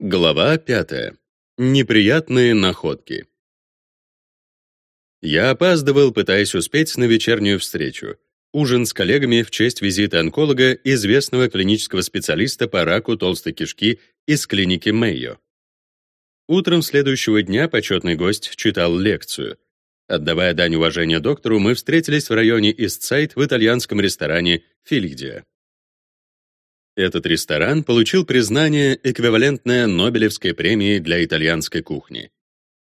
Глава 5. Неприятные находки. Я опаздывал, пытаясь успеть на вечернюю встречу. Ужин с коллегами в честь визита онколога, известного клинического специалиста по раку толстой кишки из клиники Мэйо. Утром следующего дня почетный гость читал лекцию. Отдавая дань уважения доктору, мы встретились в районе Истсайд в итальянском ресторане «Филидия». Этот ресторан получил признание, эквивалентное Нобелевской премии для итальянской кухни.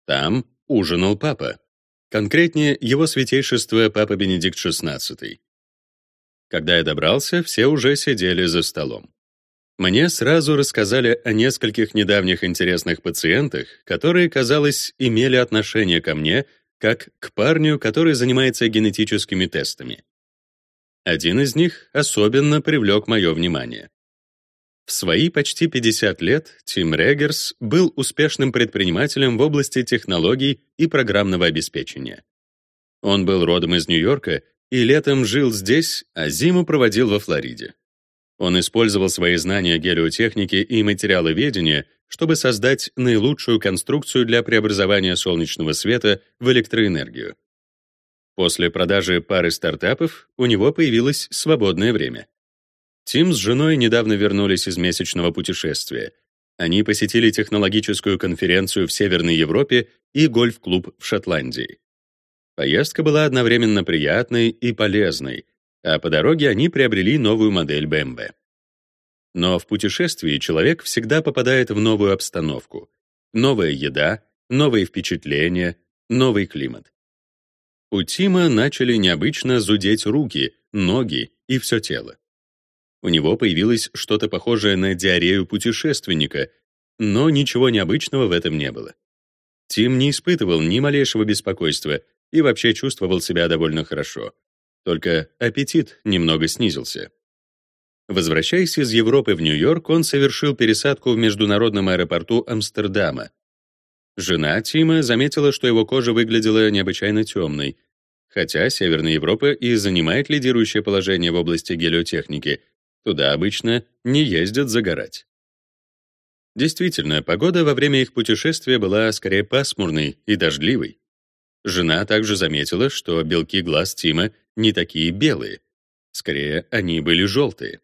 Там ужинал папа. Конкретнее, его святейшество Папа Бенедикт XVI. Когда я добрался, все уже сидели за столом. Мне сразу рассказали о нескольких недавних интересных пациентах, которые, казалось, имели отношение ко мне, как к парню, который занимается генетическими тестами. Один из них особенно привлек мое внимание. В свои почти 50 лет Тим Регерс был успешным предпринимателем в области технологий и программного обеспечения. Он был родом из Нью-Йорка и летом жил здесь, а зиму проводил во Флориде. Он использовал свои знания гелиотехники и материаловедения, чтобы создать наилучшую конструкцию для преобразования солнечного света в электроэнергию. После продажи пары стартапов у него появилось свободное время. Тим с женой недавно вернулись из месячного путешествия. Они посетили технологическую конференцию в Северной Европе и гольф-клуб в Шотландии. Поездка была одновременно приятной и полезной, а по дороге они приобрели новую модель BMW. Но в путешествии человек всегда попадает в новую обстановку. Новая еда, новые впечатления, новый климат. У Тима начали необычно зудеть руки, ноги и все тело. У него появилось что-то похожее на диарею путешественника, но ничего необычного в этом не было. Тим не испытывал ни малейшего беспокойства и вообще чувствовал себя довольно хорошо. Только аппетит немного снизился. Возвращаясь из Европы в Нью-Йорк, он совершил пересадку в международном аэропорту Амстердама. Жена Тима заметила, что его кожа выглядела необычайно темной, хотя Северная Европа и занимает лидирующее положение в области гелиотехники — Туда обычно не ездят загорать. Действительно, погода во время их путешествия была скорее пасмурной и дождливой. Жена также заметила, что белки глаз Тима не такие белые. Скорее, они были желтые.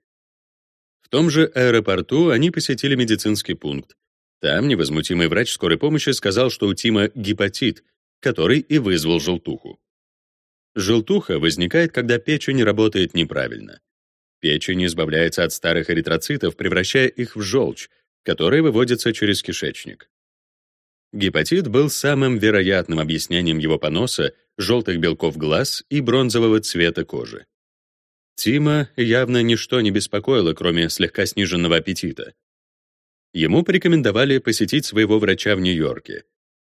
В том же аэропорту они посетили медицинский пункт. Там невозмутимый врач скорой помощи сказал, что у Тима гепатит, который и вызвал желтуху. Желтуха возникает, когда печень работает неправильно. Печень избавляется от старых эритроцитов, превращая их в желчь, которая выводится через кишечник. Гепатит был самым вероятным объяснением его поноса, желтых белков глаз и бронзового цвета кожи. Тима явно ничто не беспокоило, кроме слегка сниженного аппетита. Ему порекомендовали посетить своего врача в Нью-Йорке.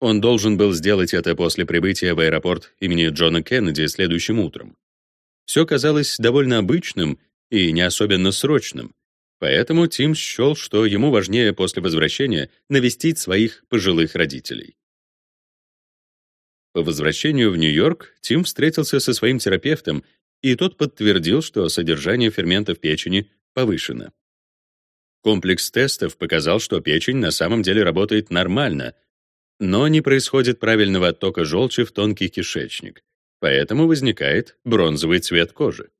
Он должен был сделать это после прибытия в аэропорт имени Джона Кеннеди следующим утром. Все казалось довольно обычным и не особенно срочным, поэтому Тим счел, что ему важнее после возвращения навестить своих пожилых родителей. По возвращению в Нью-Йорк Тим встретился со своим терапевтом, и тот подтвердил, что содержание ферментов печени повышено. Комплекс тестов показал, что печень на самом деле работает нормально, но не происходит правильного оттока желчи в тонкий кишечник, поэтому возникает бронзовый цвет кожи.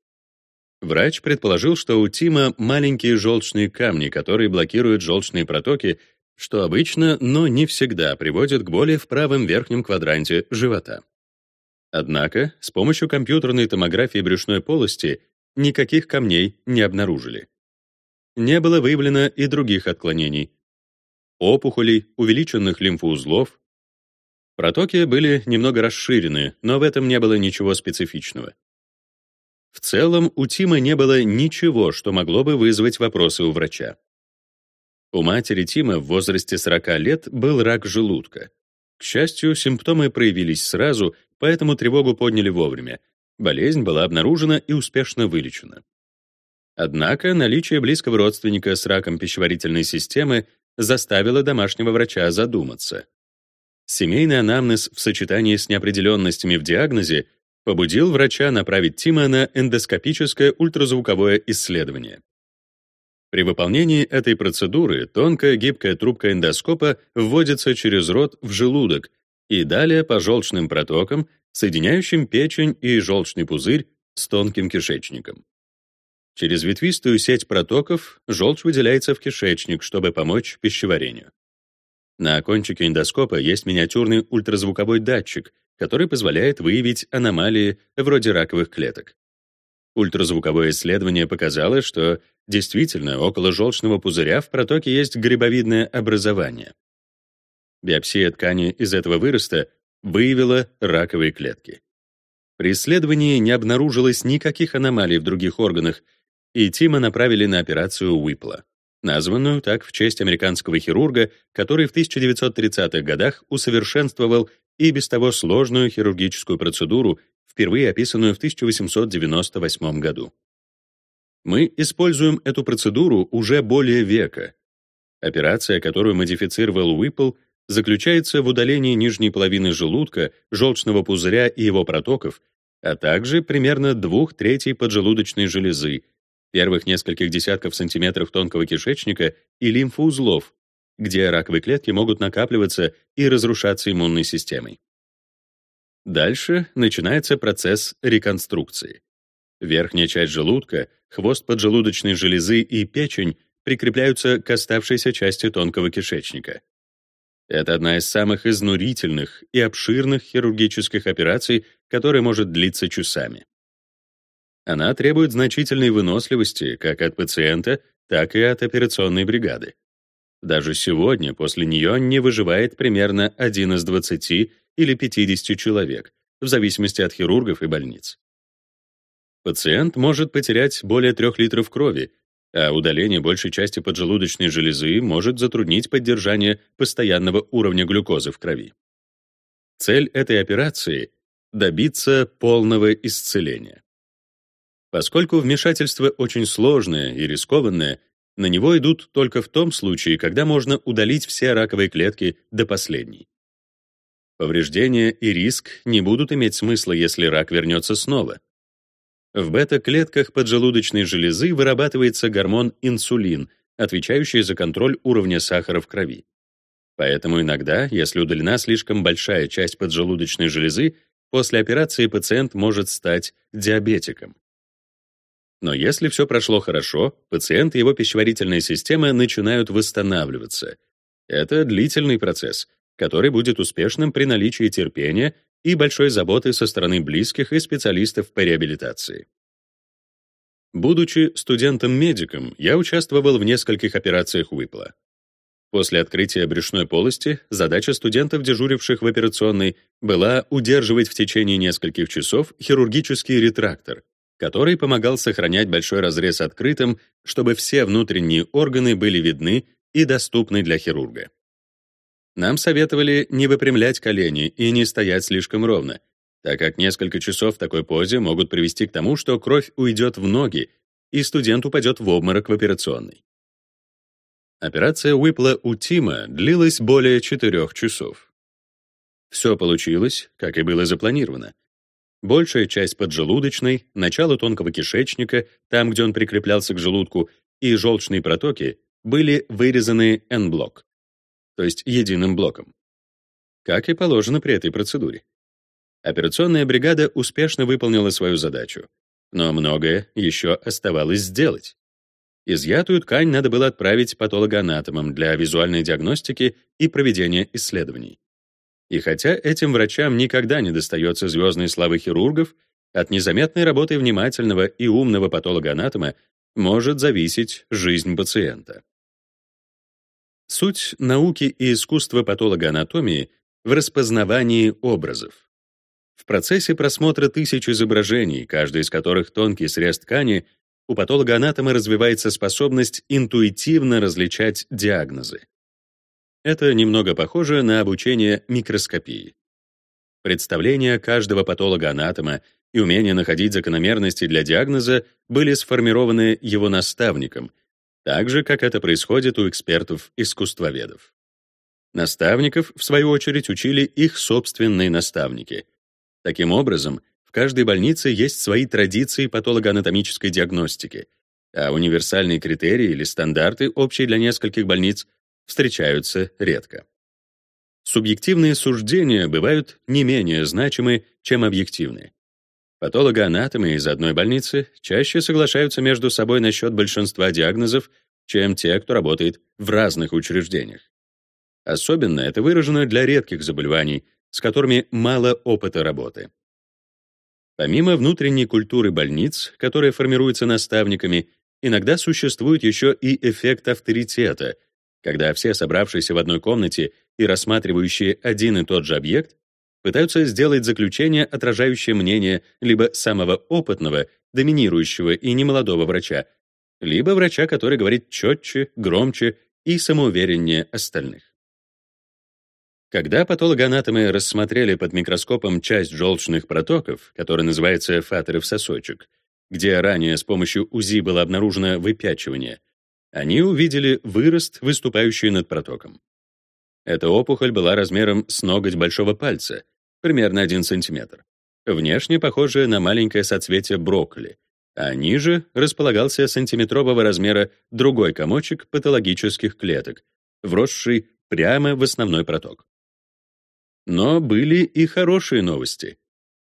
Врач предположил, что у Тима маленькие желчные камни, которые блокируют желчные протоки, что обычно, но не всегда приводит к боли в правом верхнем квадранте живота. Однако с помощью компьютерной томографии брюшной полости никаких камней не обнаружили. Не было выявлено и других отклонений. Опухолей, увеличенных лимфоузлов. Протоки были немного расширены, но в этом не было ничего специфичного. В целом, у Тима не было ничего, что могло бы вызвать вопросы у врача. У матери Тима в возрасте 40 лет был рак желудка. К счастью, симптомы проявились сразу, поэтому тревогу подняли вовремя. Болезнь была обнаружена и успешно вылечена. Однако наличие близкого родственника с раком пищеварительной системы заставило домашнего врача задуматься. Семейный анамнез в сочетании с неопределенностями в диагнозе побудил врача направить Тима на эндоскопическое ультразвуковое исследование. При выполнении этой процедуры тонкая гибкая трубка эндоскопа вводится через рот в желудок и далее по желчным протокам, соединяющим печень и желчный пузырь с тонким кишечником. Через ветвистую сеть протоков желчь выделяется в кишечник, чтобы помочь пищеварению. На кончике эндоскопа есть миниатюрный ультразвуковой датчик, который позволяет выявить аномалии вроде раковых клеток. Ультразвуковое исследование показало, что действительно около желчного пузыря в протоке есть грибовидное образование. Биопсия ткани из этого выроста выявила раковые клетки. При исследовании не обнаружилось никаких аномалий в других органах, и Тима направили на операцию Уипла, названную так в честь американского хирурга, который в 1930-х годах усовершенствовал и без того сложную хирургическую процедуру, впервые описанную в 1898 году. Мы используем эту процедуру уже более века. Операция, которую модифицировал Уиппл, заключается в удалении нижней половины желудка, желчного пузыря и его протоков, а также примерно двух третей поджелудочной железы, первых нескольких десятков сантиметров тонкого кишечника и лимфоузлов, где раковые клетки могут накапливаться и разрушаться иммунной системой. Дальше начинается процесс реконструкции. Верхняя часть желудка, хвост поджелудочной железы и печень прикрепляются к оставшейся части тонкого кишечника. Это одна из самых изнурительных и обширных хирургических операций, которая может длиться часами. Она требует значительной выносливости как от пациента, так и от операционной бригады. Даже сегодня после нее не выживает примерно 1 из 20 или 50 человек, в зависимости от хирургов и больниц. Пациент может потерять более 3 литров крови, а удаление большей части поджелудочной железы может затруднить поддержание постоянного уровня глюкозы в крови. Цель этой операции — добиться полного исцеления. Поскольку вмешательство очень сложное и рискованное, на него идут только в том случае, когда можно удалить все раковые клетки до последней. Повреждения и риск не будут иметь смысла, если рак вернется снова. В бета-клетках поджелудочной железы вырабатывается гормон инсулин, отвечающий за контроль уровня сахара в крови. Поэтому иногда, если удалена слишком большая часть поджелудочной железы, после операции пациент может стать диабетиком. Но если все прошло хорошо, пациент и его пищеварительная система начинают восстанавливаться. Это длительный процесс, который будет успешным при наличии терпения и большой заботы со стороны близких и специалистов по реабилитации. Будучи студентом-медиком, я участвовал в нескольких операциях Уипла. После открытия брюшной полости задача студентов, дежуривших в операционной, была удерживать в течение нескольких часов хирургический ретрактор, который помогал сохранять большой разрез открытым, чтобы все внутренние органы были видны и доступны для хирурга. Нам советовали не выпрямлять колени и не стоять слишком ровно, так как несколько часов в такой позе могут привести к тому, что кровь уйдет в ноги, и студент упадет в обморок в операционной. Операция Уипла у Тима длилась более четырех часов. Все получилось, как и было запланировано. Большая часть поджелудочной, начало тонкого кишечника, там, где он прикреплялся к желудку, и желчные протоки были вырезаны N-блок то есть единым блоком. Как и положено при этой процедуре. Операционная бригада успешно выполнила свою задачу, но многое еще оставалось сделать. Изъятую ткань надо было отправить патологоанатомам для визуальной диагностики и проведения исследований. И хотя этим врачам никогда не достается звездной славы хирургов, от незаметной работы внимательного и умного патологоанатома может зависеть жизнь пациента. Суть науки и искусства патологоанатомии в распознавании образов. В процессе просмотра тысяч изображений, каждый из которых тонкий срез ткани, у патологоанатома развивается способность интуитивно различать диагнозы. Это немного похоже на обучение микроскопии. Представления каждого патологоанатома и умение находить закономерности для диагноза были сформированы его наставником — так же, как это происходит у экспертов-искусствоведов. Наставников, в свою очередь, учили их собственные наставники. Таким образом, в каждой больнице есть свои традиции патологоанатомической диагностики, а универсальные критерии или стандарты, общие для нескольких больниц, встречаются редко. Субъективные суждения бывают не менее значимы, чем объективные. Патологоанатомы из одной больницы чаще соглашаются между собой насчет большинства диагнозов, чем те, кто работает в разных учреждениях. Особенно это выражено для редких заболеваний, с которыми мало опыта работы. Помимо внутренней культуры больниц, которая формируется наставниками, иногда существует еще и эффект авторитета, когда все собравшиеся в одной комнате и рассматривающие один и тот же объект пытаются сделать заключение, отражающее мнение либо самого опытного, доминирующего и немолодого врача, либо врача, который говорит четче, громче и самоувереннее остальных. Когда патологоанатомы рассмотрели под микроскопом часть желчных протоков, которая называется фатеров сосочек, где ранее с помощью УЗИ было обнаружено выпячивание, они увидели вырост, выступающий над протоком. Эта опухоль была размером с ноготь большого пальца, примерно 1 см. Внешне похожая на маленькое соцветие брокколи, а ниже располагался сантиметрового размера другой комочек патологических клеток, вросший прямо в основной проток. Но были и хорошие новости.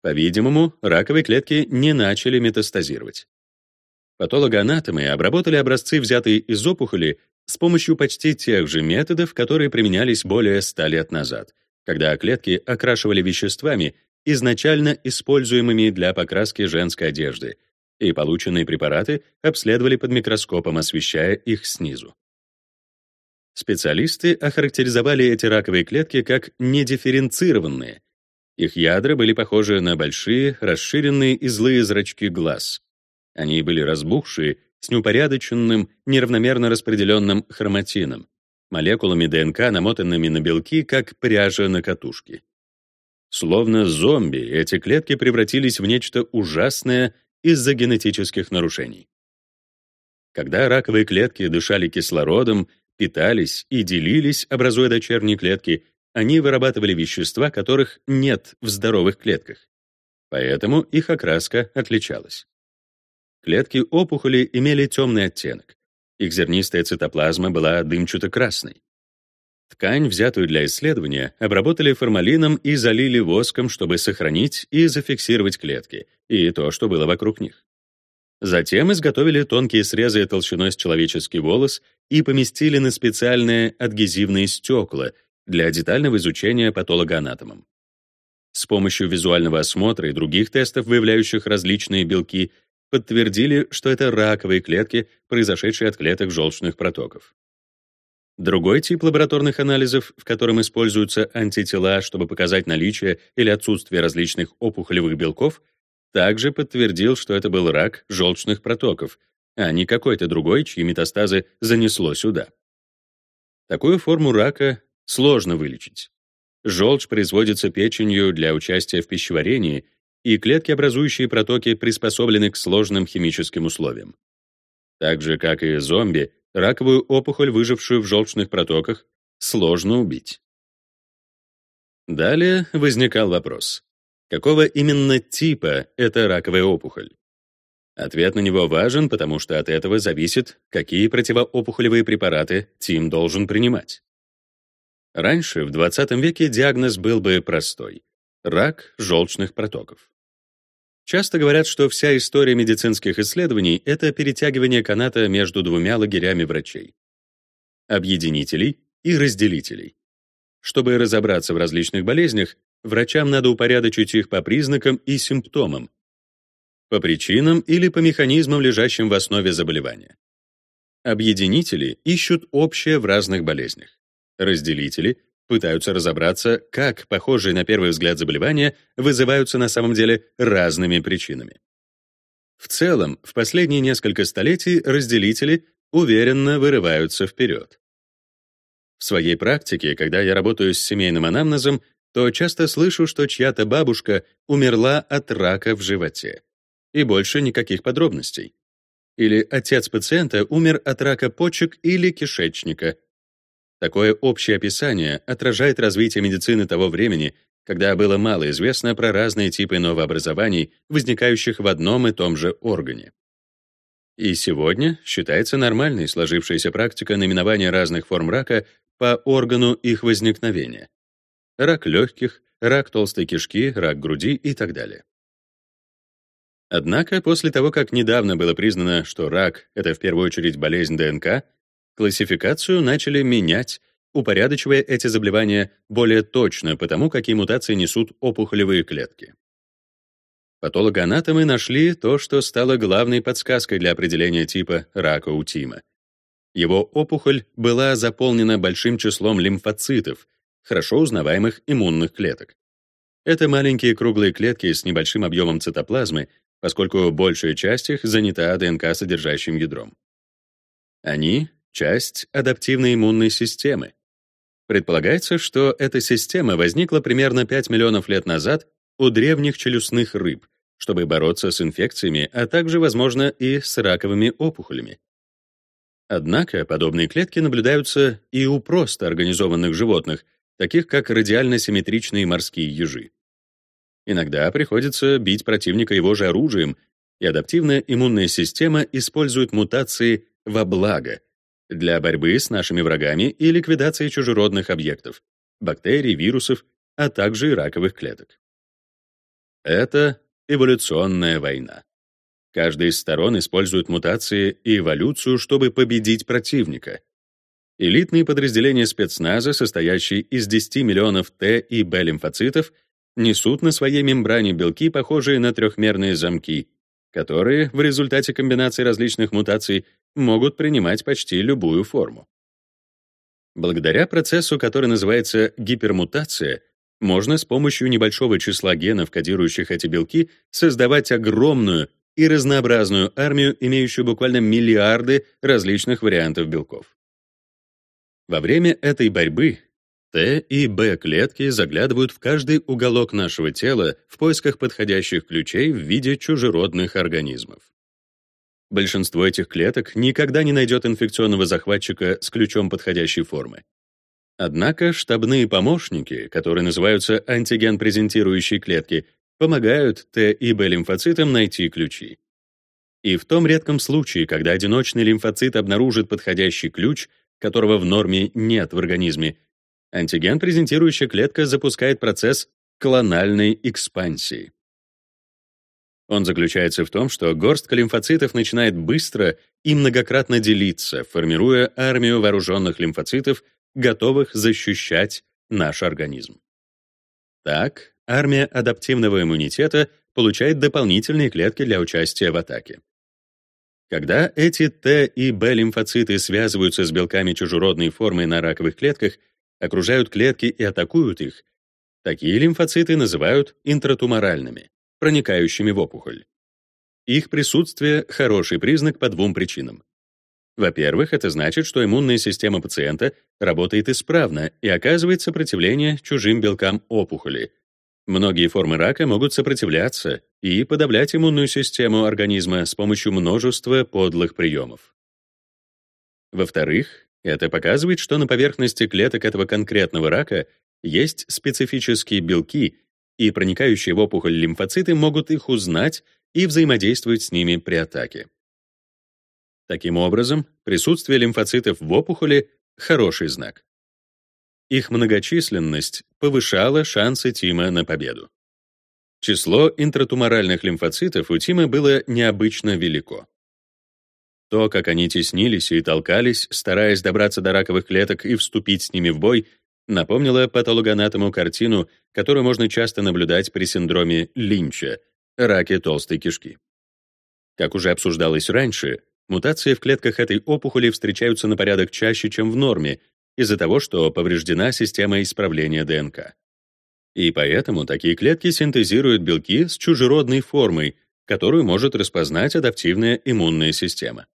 По-видимому, раковые клетки не начали метастазировать. Патологоанатомы обработали образцы, взятые из опухоли, с помощью почти тех же методов, которые применялись более 100 лет назад, когда клетки окрашивали веществами, изначально используемыми для покраски женской одежды, и полученные препараты обследовали под микроскопом, освещая их снизу. Специалисты охарактеризовали эти раковые клетки как недифференцированные. Их ядра были похожи на большие, расширенные и злые зрачки глаз. Они были разбухшие с неупорядоченным, неравномерно распределенным хроматином, молекулами ДНК, намотанными на белки, как пряжа на катушке. Словно зомби, эти клетки превратились в нечто ужасное из-за генетических нарушений. Когда раковые клетки дышали кислородом, питались и делились, образуя дочерние клетки, они вырабатывали вещества, которых нет в здоровых клетках. Поэтому их окраска отличалась. Клетки опухоли имели темный оттенок. Их зернистая цитоплазма была дымчато-красной. Ткань, взятую для исследования, обработали формалином и залили воском, чтобы сохранить и зафиксировать клетки и то, что было вокруг них. Затем изготовили тонкие срезы толщиной с человеческий волос и поместили на специальные адгезивные стекла для детального изучения патологоанатомом. С помощью визуального осмотра и других тестов, выявляющих различные белки, подтвердили, что это раковые клетки, произошедшие от клеток желчных протоков. Другой тип лабораторных анализов, в котором используются антитела, чтобы показать наличие или отсутствие различных опухолевых белков, также подтвердил, что это был рак желчных протоков, а не какой-то другой, чьи метастазы занесло сюда. Такую форму рака сложно вылечить. Желчь производится печенью для участия в пищеварении и клетки, образующие протоки, приспособлены к сложным химическим условиям. Так же, как и зомби, раковую опухоль, выжившую в желчных протоках, сложно убить. Далее возникал вопрос. Какого именно типа эта раковая опухоль? Ответ на него важен, потому что от этого зависит, какие противоопухолевые препараты Тим должен принимать. Раньше, в 20 веке, диагноз был бы простой — рак желчных протоков. Часто говорят, что вся история медицинских исследований — это перетягивание каната между двумя лагерями врачей — объединителей и разделителей. Чтобы разобраться в различных болезнях, врачам надо упорядочить их по признакам и симптомам, по причинам или по механизмам, лежащим в основе заболевания. Объединители ищут общее в разных болезнях. Разделители пытаются разобраться, как похожие на первый взгляд заболевания вызываются на самом деле разными причинами. В целом, в последние несколько столетий разделители уверенно вырываются вперед. В своей практике, когда я работаю с семейным анамнезом, то часто слышу, что чья-то бабушка умерла от рака в животе. И больше никаких подробностей. Или отец пациента умер от рака почек или кишечника, Такое общее описание отражает развитие медицины того времени, когда было мало известно про разные типы новообразований, возникающих в одном и том же органе. И сегодня считается нормальной сложившаяся практика наименования разных форм рака по органу их возникновения. Рак легких, рак толстой кишки, рак груди и так далее. Однако после того, как недавно было признано, что рак — это в первую очередь болезнь ДНК, классификацию начали менять, упорядочивая эти заболевания более точно по тому, какие мутации несут опухолевые клетки. Патологоанатомы нашли то, что стало главной подсказкой для определения типа рака у Тима. Его опухоль была заполнена большим числом лимфоцитов, хорошо узнаваемых иммунных клеток. Это маленькие круглые клетки с небольшим объемом цитоплазмы, поскольку большая часть их занята ДНК-содержащим ядром. Они — часть адаптивной иммунной системы. Предполагается, что эта система возникла примерно 5 миллионов лет назад у древних челюстных рыб, чтобы бороться с инфекциями, а также, возможно, и с раковыми опухолями. Однако подобные клетки наблюдаются и у просто организованных животных, таких как радиально-симметричные морские ежи. Иногда приходится бить противника его же оружием, и адаптивная иммунная система использует мутации во благо для борьбы с нашими врагами и ликвидации чужеродных объектов, бактерий, вирусов, а также и раковых клеток. Это эволюционная война. Каждая из сторон использует мутации и эволюцию, чтобы победить противника. Элитные подразделения спецназа, состоящие из 10 миллионов Т и Б лимфоцитов, несут на своей мембране белки, похожие на трехмерные замки, которые в результате комбинации различных мутаций могут принимать почти любую форму. Благодаря процессу, который называется гипермутация, можно с помощью небольшого числа генов, кодирующих эти белки, создавать огромную и разнообразную армию, имеющую буквально миллиарды различных вариантов белков. Во время этой борьбы Т и Б клетки заглядывают в каждый уголок нашего тела в поисках подходящих ключей в виде чужеродных организмов. Большинство этих клеток никогда не найдет инфекционного захватчика с ключом подходящей формы. Однако штабные помощники, которые называются антиген-презентирующие клетки, помогают Т и Б лимфоцитам найти ключи. И в том редком случае, когда одиночный лимфоцит обнаружит подходящий ключ, которого в норме нет в организме, антиген-презентирующая клетка запускает процесс клональной экспансии. Он заключается в том, что горстка лимфоцитов начинает быстро и многократно делиться, формируя армию вооруженных лимфоцитов, готовых защищать наш организм. Так, армия адаптивного иммунитета получает дополнительные клетки для участия в атаке. Когда эти Т и Б лимфоциты связываются с белками чужеродной формы на раковых клетках, окружают клетки и атакуют их, такие лимфоциты называют интратуморальными, проникающими в опухоль. Их присутствие — хороший признак по двум причинам. Во-первых, это значит, что иммунная система пациента работает исправно и оказывает сопротивление чужим белкам опухоли. Многие формы рака могут сопротивляться и подавлять иммунную систему организма с помощью множества подлых приемов. Во-вторых, это показывает, что на поверхности клеток этого конкретного рака есть специфические белки, и проникающие в опухоль лимфоциты могут их узнать и взаимодействовать с ними при атаке. Таким образом, присутствие лимфоцитов в опухоли — хороший знак. Их многочисленность повышала шансы Тима на победу. Число интратуморальных лимфоцитов у Тима было необычно велико. То, как они теснились и толкались, стараясь добраться до раковых клеток и вступить с ними в бой, напомнило патологоанатому картину, которую можно часто наблюдать при синдроме Линча, раке толстой кишки. Как уже обсуждалось раньше, Мутации в клетках этой опухоли встречаются на порядок чаще, чем в норме, из-за того, что повреждена система исправления ДНК. И поэтому такие клетки синтезируют белки с чужеродной формой, которую может распознать адаптивная иммунная система.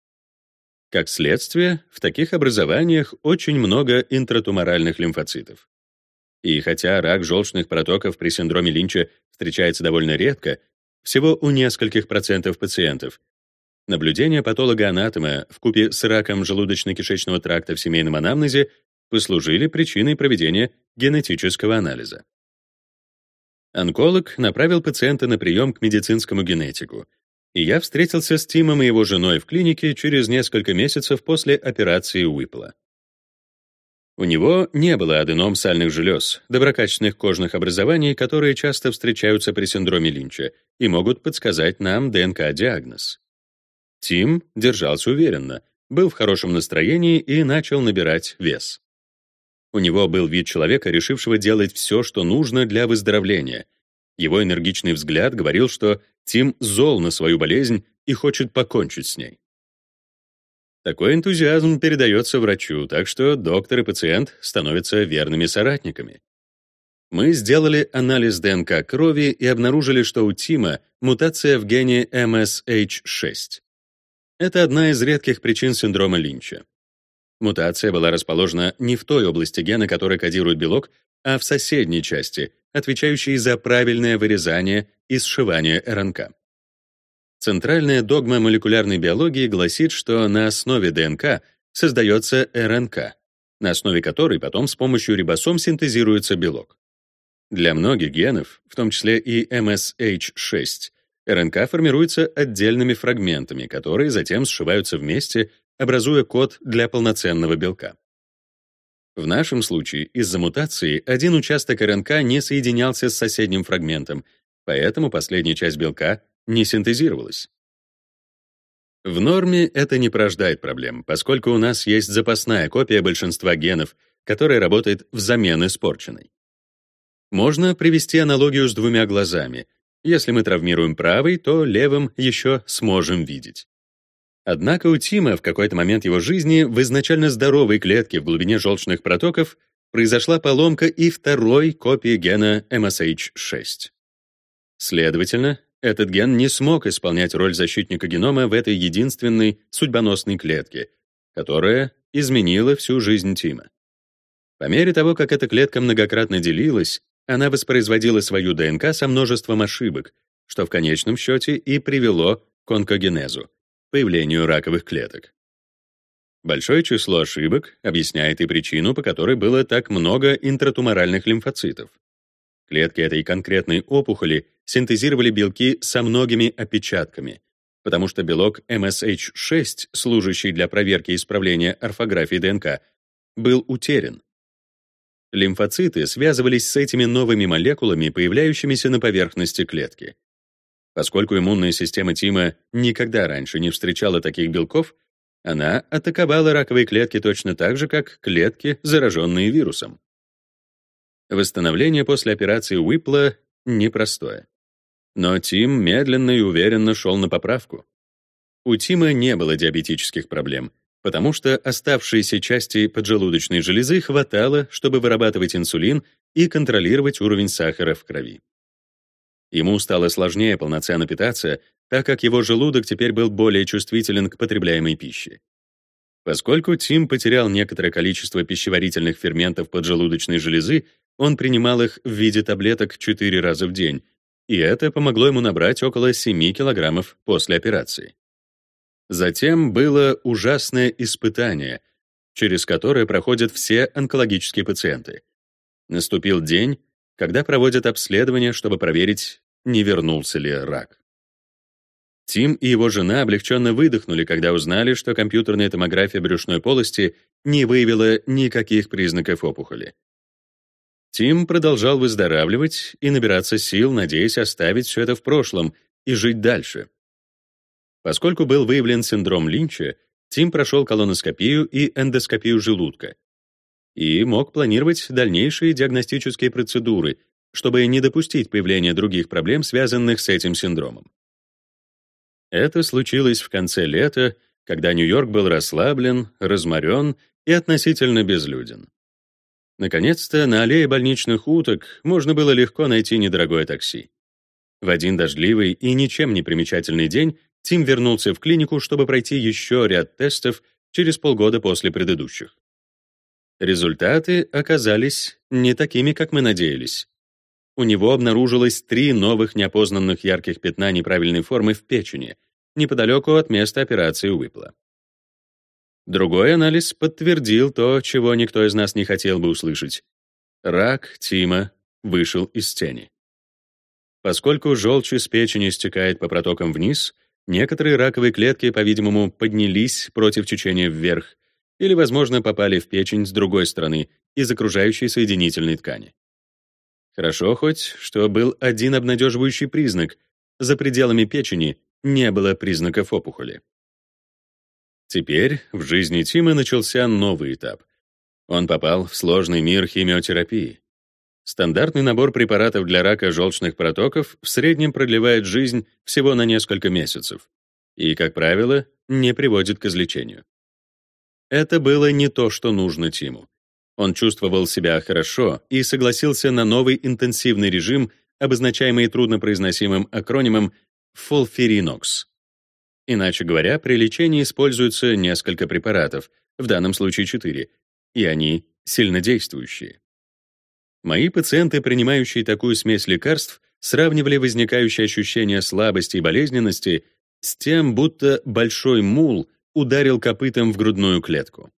Как следствие, в таких образованиях очень много интратуморальных лимфоцитов. И хотя рак желчных протоков при синдроме Линча встречается довольно редко, всего у нескольких процентов пациентов, Наблюдение патолога-анатома вкупе с раком желудочно-кишечного тракта в семейном анамнезе послужили причиной проведения генетического анализа. Онколог направил пациента на прием к медицинскому генетику, И я встретился с Тимом и его женой в клинике через несколько месяцев после операции Уипла. У него не было аденом сальных желез, доброкачественных кожных образований, которые часто встречаются при синдроме Линча и могут подсказать нам ДНК-диагноз. Тим держался уверенно, был в хорошем настроении и начал набирать вес. У него был вид человека, решившего делать все, что нужно для выздоровления. Его энергичный взгляд говорил, что Тим зол на свою болезнь и хочет покончить с ней. Такой энтузиазм передается врачу, так что доктор и пациент становятся верными соратниками. Мы сделали анализ ДНК крови и обнаружили, что у Тима мутация в гене MSH6. Это одна из редких причин синдрома Линча. Мутация была расположена не в той области гена, которая кодирует белок, а в соседней части, отвечающей за правильное вырезание и сшивание РНК. Центральная догма молекулярной биологии гласит, что на основе ДНК создается РНК, на основе которой потом с помощью рибосом синтезируется белок. Для многих генов, в том числе и MSH6, РНК формируется отдельными фрагментами, которые затем сшиваются вместе, образуя код для полноценного белка. В нашем случае из-за мутации один участок РНК не соединялся с соседним фрагментом, поэтому последняя часть белка не синтезировалась. В норме это не порождает проблем, поскольку у нас есть запасная копия большинства генов, которая работает взамен испорченной. Можно привести аналогию с двумя глазами — если мы травмируем правый, то левым еще сможем видеть. Однако у Тима в какой-то момент его жизни в изначально здоровой клетке в глубине желчных протоков произошла поломка и второй копии гена MSH6. Следовательно, этот ген не смог исполнять роль защитника генома в этой единственной судьбоносной клетке, которая изменила всю жизнь Тима. По мере того, как эта клетка многократно делилась, она воспроизводила свою ДНК со множеством ошибок, что в конечном счете и привело к онкогенезу, появлению раковых клеток. Большое число ошибок объясняет и причину, по которой было так много интратуморальных лимфоцитов. Клетки этой конкретной опухоли синтезировали белки со многими опечатками, потому что белок MSH6, служащий для проверки исправления орфографии ДНК, был утерян. Лимфоциты связывались с этими новыми молекулами, появляющимися на поверхности клетки. Поскольку иммунная система Тима никогда раньше не встречала таких белков, она атаковала раковые клетки точно так же, как клетки, зараженные вирусом. Восстановление после операции Уипла непростое. Но Тим медленно и уверенно шел на поправку. У Тима не было диабетических проблем, потому что оставшиеся части поджелудочной железы хватало, чтобы вырабатывать инсулин и контролировать уровень сахара в крови. Ему стало сложнее полноценно питаться, так как его желудок теперь был более чувствителен к потребляемой пище. Поскольку Тим потерял некоторое количество пищеварительных ферментов поджелудочной железы, он принимал их в виде таблеток 4 раза в день, и это помогло ему набрать около 7 килограммов после операции. Затем было ужасное испытание, через которое проходят все онкологические пациенты. Наступил день, когда проводят обследование, чтобы проверить, не вернулся ли рак. Тим и его жена облегченно выдохнули, когда узнали, что компьютерная томография брюшной полости не выявила никаких признаков опухоли. Тим продолжал выздоравливать и набираться сил, надеясь оставить все это в прошлом и жить дальше. Поскольку был выявлен синдром Линча, Тим прошел колоноскопию и эндоскопию желудка и мог планировать дальнейшие диагностические процедуры, чтобы не допустить появления других проблем, связанных с этим синдромом. Это случилось в конце лета, когда Нью-Йорк был расслаблен, разморен и относительно безлюден. Наконец-то на аллее больничных уток можно было легко найти недорогое такси. В один дождливый и ничем не примечательный день Тим вернулся в клинику, чтобы пройти еще ряд тестов через полгода после предыдущих. Результаты оказались не такими, как мы надеялись. У него обнаружилось три новых неопознанных ярких пятна неправильной формы в печени, неподалеку от места операции Уипла. Другой анализ подтвердил то, чего никто из нас не хотел бы услышать. Рак Тима вышел из тени. Поскольку желчь из печени стекает по протокам вниз — Некоторые раковые клетки, по-видимому, поднялись против течения вверх или, возможно, попали в печень с другой стороны из окружающей соединительной ткани. Хорошо хоть, что был один обнадеживающий признак. За пределами печени не было признаков опухоли. Теперь в жизни Тима начался новый этап. Он попал в сложный мир химиотерапии. Стандартный набор препаратов для рака желчных протоков в среднем продлевает жизнь всего на несколько месяцев и, как правило, не приводит к излечению. Это было не то, что нужно Тиму. Он чувствовал себя хорошо и согласился на новый интенсивный режим, обозначаемый труднопроизносимым акронимом FOLFIRINOX. Иначе говоря, при лечении используются несколько препаратов, в данном случае четыре, и они сильнодействующие. Мои пациенты, принимающие такую смесь лекарств, сравнивали возникающее ощущение слабости и болезненности с тем, будто большой мул ударил копытом в грудную клетку.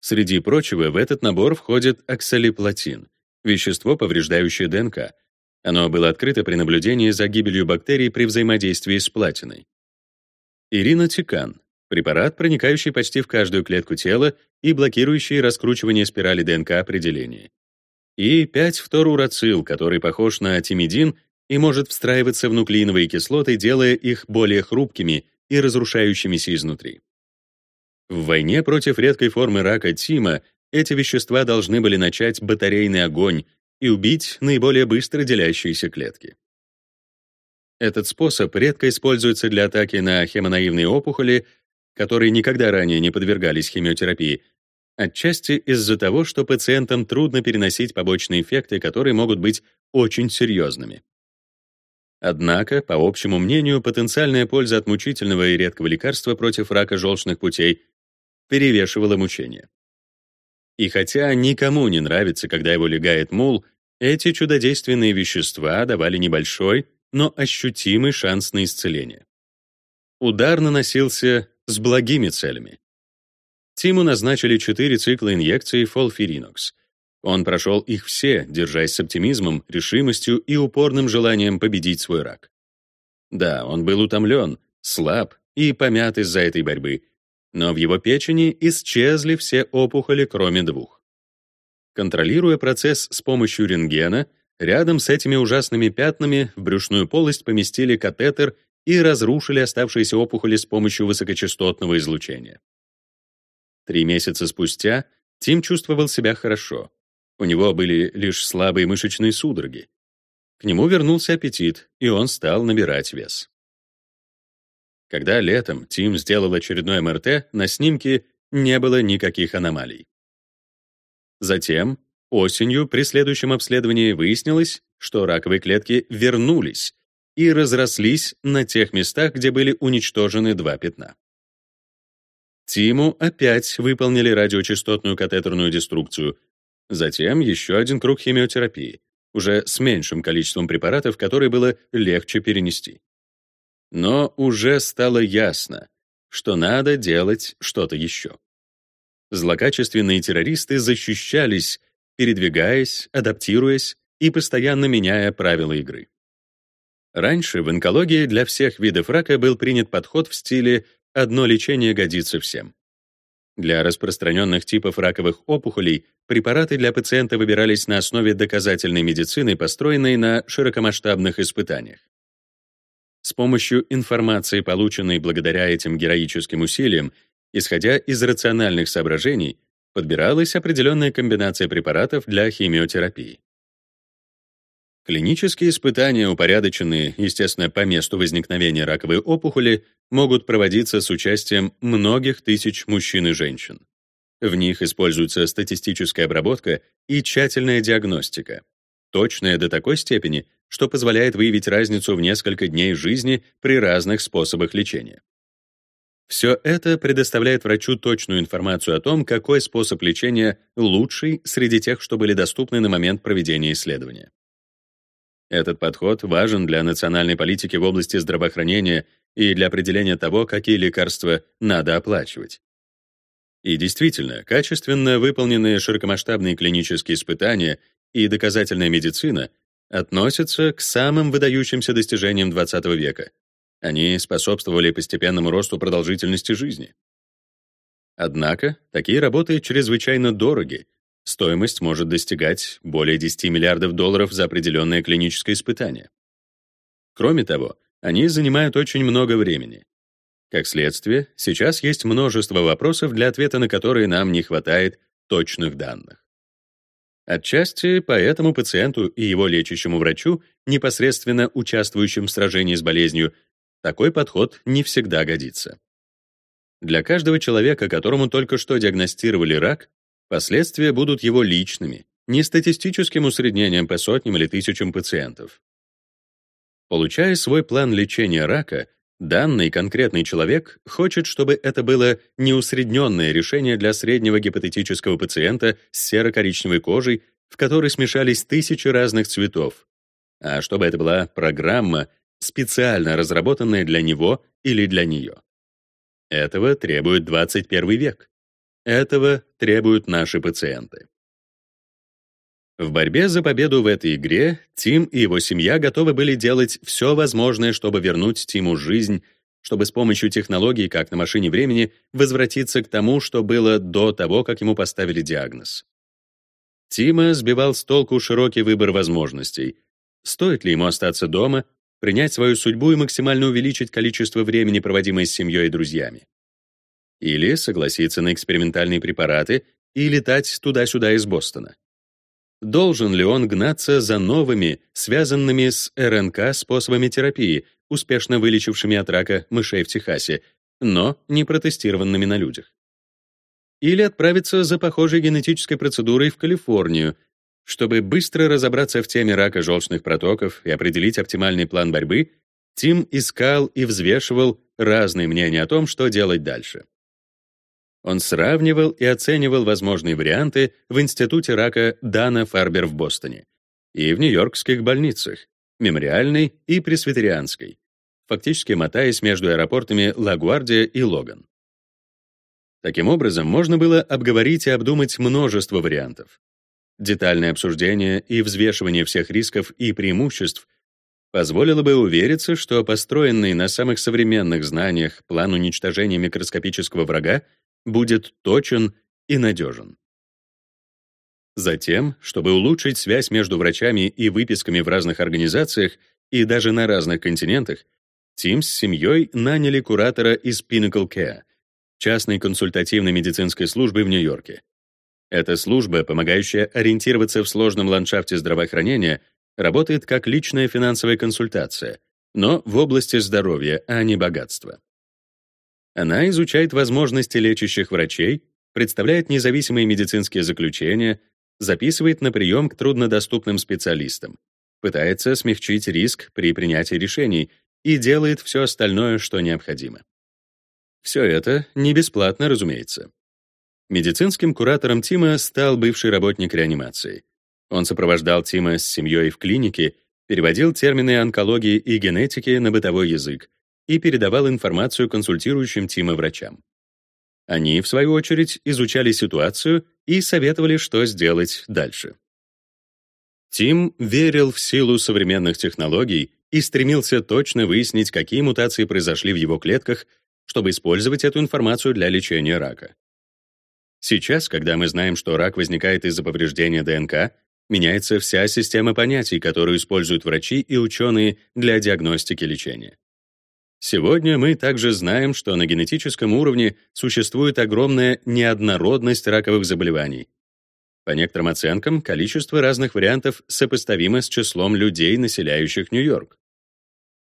Среди прочего, в этот набор входит оксалиплатин, вещество, повреждающее ДНК. Оно было открыто при наблюдении за гибелью бактерий при взаимодействии с платиной. Иринотикан — препарат, проникающий почти в каждую клетку тела и блокирующий раскручивание спирали ДНК определения. И 5-фторурацил, который похож на тимидин и может встраиваться в нуклеиновые кислоты, делая их более хрупкими и разрушающимися изнутри. В войне против редкой формы рака Тима эти вещества должны были начать батарейный огонь и убить наиболее быстро делящиеся клетки. Этот способ редко используется для атаки на хемонаивные опухоли, которые никогда ранее не подвергались химиотерапии, отчасти из-за того, что пациентам трудно переносить побочные эффекты, которые могут быть очень серьезными. Однако, по общему мнению, потенциальная польза от мучительного и редкого лекарства против рака желчных путей перевешивала мучения. И хотя никому не нравится, когда его легает мул, эти чудодейственные вещества давали небольшой, но ощутимый шанс на исцеление. Удар наносился с благими целями. Тиму назначили 4 цикла инъекций фолфиринокс. Он прошел их все, держась с оптимизмом, решимостью и упорным желанием победить свой рак. Да, он был утомлен, слаб и помят из-за этой борьбы, но в его печени исчезли все опухоли, кроме двух. Контролируя процесс с помощью рентгена, Рядом с этими ужасными пятнами в брюшную полость поместили катетер и разрушили оставшиеся опухоли с помощью высокочастотного излучения. Три месяца спустя Тим чувствовал себя хорошо. У него были лишь слабые мышечные судороги. К нему вернулся аппетит, и он стал набирать вес. Когда летом Тим сделал очередной МРТ, на снимке не было никаких аномалий. Затем Осенью при следующем обследовании выяснилось, что раковые клетки вернулись и разрослись на тех местах, где были уничтожены два пятна. Тиму опять выполнили радиочастотную катетерную деструкцию, затем еще один круг химиотерапии, уже с меньшим количеством препаратов, которые было легче перенести. Но уже стало ясно, что надо делать что-то еще. Злокачественные террористы защищались передвигаясь, адаптируясь и постоянно меняя правила игры. Раньше в онкологии для всех видов рака был принят подход в стиле «одно лечение годится всем». Для распространенных типов раковых опухолей препараты для пациента выбирались на основе доказательной медицины, построенной на широкомасштабных испытаниях. С помощью информации, полученной благодаря этим героическим усилиям, исходя из рациональных соображений, подбиралась определенная комбинация препаратов для химиотерапии. Клинические испытания, упорядоченные, естественно, по месту возникновения раковой опухоли, могут проводиться с участием многих тысяч мужчин и женщин. В них используется статистическая обработка и тщательная диагностика, точная до такой степени, что позволяет выявить разницу в несколько дней жизни при разных способах лечения. Все это предоставляет врачу точную информацию о том, какой способ лечения лучший среди тех, что были доступны на момент проведения исследования. Этот подход важен для национальной политики в области здравоохранения и для определения того, какие лекарства надо оплачивать. И действительно, качественно выполненные широкомасштабные клинические испытания и доказательная медицина относятся к самым выдающимся достижениям XX века Они способствовали постепенному росту продолжительности жизни. Однако, такие работы чрезвычайно дороги. Стоимость может достигать более 10 миллиардов долларов за определенное клиническое испытание. Кроме того, они занимают очень много времени. Как следствие, сейчас есть множество вопросов, для ответа на которые нам не хватает точных данных. Отчасти поэтому пациенту и его лечащему врачу, непосредственно участвующим в сражении с болезнью, такой подход не всегда годится. Для каждого человека, которому только что диагностировали рак, последствия будут его личными, не статистическим усреднением по сотням или тысячам пациентов. Получая свой план лечения рака, данный конкретный человек хочет, чтобы это было неусредненное решение для среднего гипотетического пациента с серо-коричневой кожей, в которой смешались тысячи разных цветов, а чтобы это была программа, специально разработанная для него или для нее. Этого требует 21 век. Этого требуют наши пациенты. В борьбе за победу в этой игре Тим и его семья готовы были делать все возможное, чтобы вернуть Тиму жизнь, чтобы с помощью технологий, как на машине времени, возвратиться к тому, что было до того, как ему поставили диагноз. Тима сбивал с толку широкий выбор возможностей. Стоит ли ему остаться дома, принять свою судьбу и максимально увеличить количество времени, проводимое с семьей и друзьями? Или согласиться на экспериментальные препараты и летать туда-сюда из Бостона? Должен ли он гнаться за новыми, связанными с РНК способами терапии, успешно вылечившими от рака мышей в Техасе, но не протестированными на людях? Или отправиться за похожей генетической процедурой в Калифорнию, чтобы быстро разобраться в теме рака желчных протоков и определить оптимальный план борьбы, Тим искал и взвешивал разные мнения о том, что делать дальше. Он сравнивал и оценивал возможные варианты в Институте рака Дана Фарбер в Бостоне и в нью-йоркских больницах, мемориальной и пресвитерианской, фактически мотаясь между аэропортами Ла-Гвардия и Логан. Таким образом, можно было обговорить и обдумать множество вариантов. Детальное обсуждение и взвешивание всех рисков и преимуществ позволило бы увериться, что построенный на самых современных знаниях план уничтожения микроскопического врага будет точен и надежен. Затем, чтобы улучшить связь между врачами и выписками в разных организациях и даже на разных континентах, Тим с семьей наняли куратора из Pinnacle Care, частной консультативной медицинской службы в Нью-Йорке. Эта служба, помогающая ориентироваться в сложном ландшафте здравоохранения, работает как личная финансовая консультация, но в области здоровья, а не богатства. Она изучает возможности лечащих врачей, представляет независимые медицинские заключения, записывает на прием к труднодоступным специалистам, пытается смягчить риск при принятии решений и делает все остальное, что необходимо. Все это не бесплатно, разумеется. Медицинским куратором Тима стал бывший работник реанимации. Он сопровождал Тима с семьей в клинике, переводил термины онкологии и генетики на бытовой язык, и передавал информацию консультирующим Тима врачам. Они, в свою очередь, изучали ситуацию и советовали, что сделать дальше. Тим верил в силу современных технологий и стремился точно выяснить, какие мутации произошли в его клетках, чтобы использовать эту информацию для лечения рака. Сейчас, когда мы знаем, что рак возникает из-за повреждения ДНК, меняется вся система понятий, которую используют врачи и ученые для диагностики лечения. Сегодня мы также знаем, что на генетическом уровне существует огромная неоднородность раковых заболеваний. По некоторым оценкам, количество разных вариантов сопоставимо с числом людей, населяющих Нью-Йорк.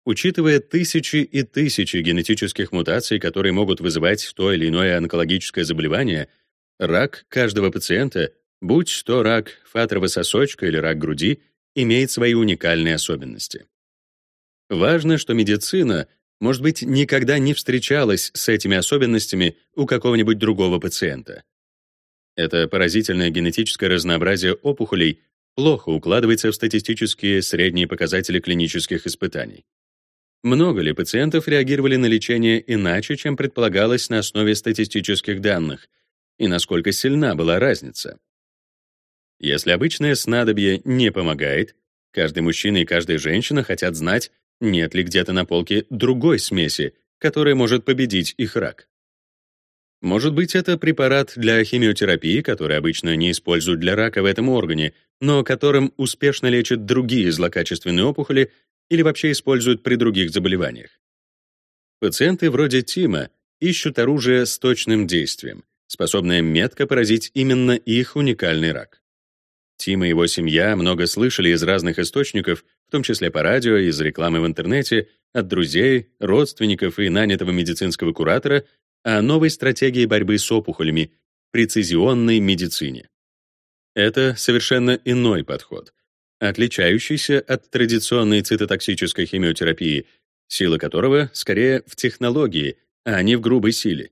Учитывая тысячи и тысячи генетических мутаций, которые могут вызывать то или иное онкологическое заболевание, рак каждого пациента, будь то рак фатрового сосочка или рак груди, имеет свои уникальные особенности. Важно, что медицина может быть, никогда не встречалась с этими особенностями у какого-нибудь другого пациента. Это поразительное генетическое разнообразие опухолей плохо укладывается в статистические средние показатели клинических испытаний. Много ли пациентов реагировали на лечение иначе, чем предполагалось на основе статистических данных, и насколько сильна была разница? Если обычное снадобье не помогает, каждый мужчина и каждая женщина хотят знать, нет ли где-то на полке другой смеси, которая может победить их рак. Может быть, это препарат для химиотерапии, который обычно не используют для рака в этом органе, но которым успешно лечат другие злокачественные опухоли или вообще используют при других заболеваниях. Пациенты вроде Тима ищут оружие с точным действием, способное метко поразить именно их уникальный рак. Тим и его семья много слышали из разных источников, в том числе по радио, из рекламы в интернете, от друзей, родственников и нанятого медицинского куратора о новой стратегии борьбы с опухолями — прецизионной медицине. Это совершенно иной подход, отличающийся от традиционной цитотоксической химиотерапии, сила которого скорее в технологии, а не в грубой силе.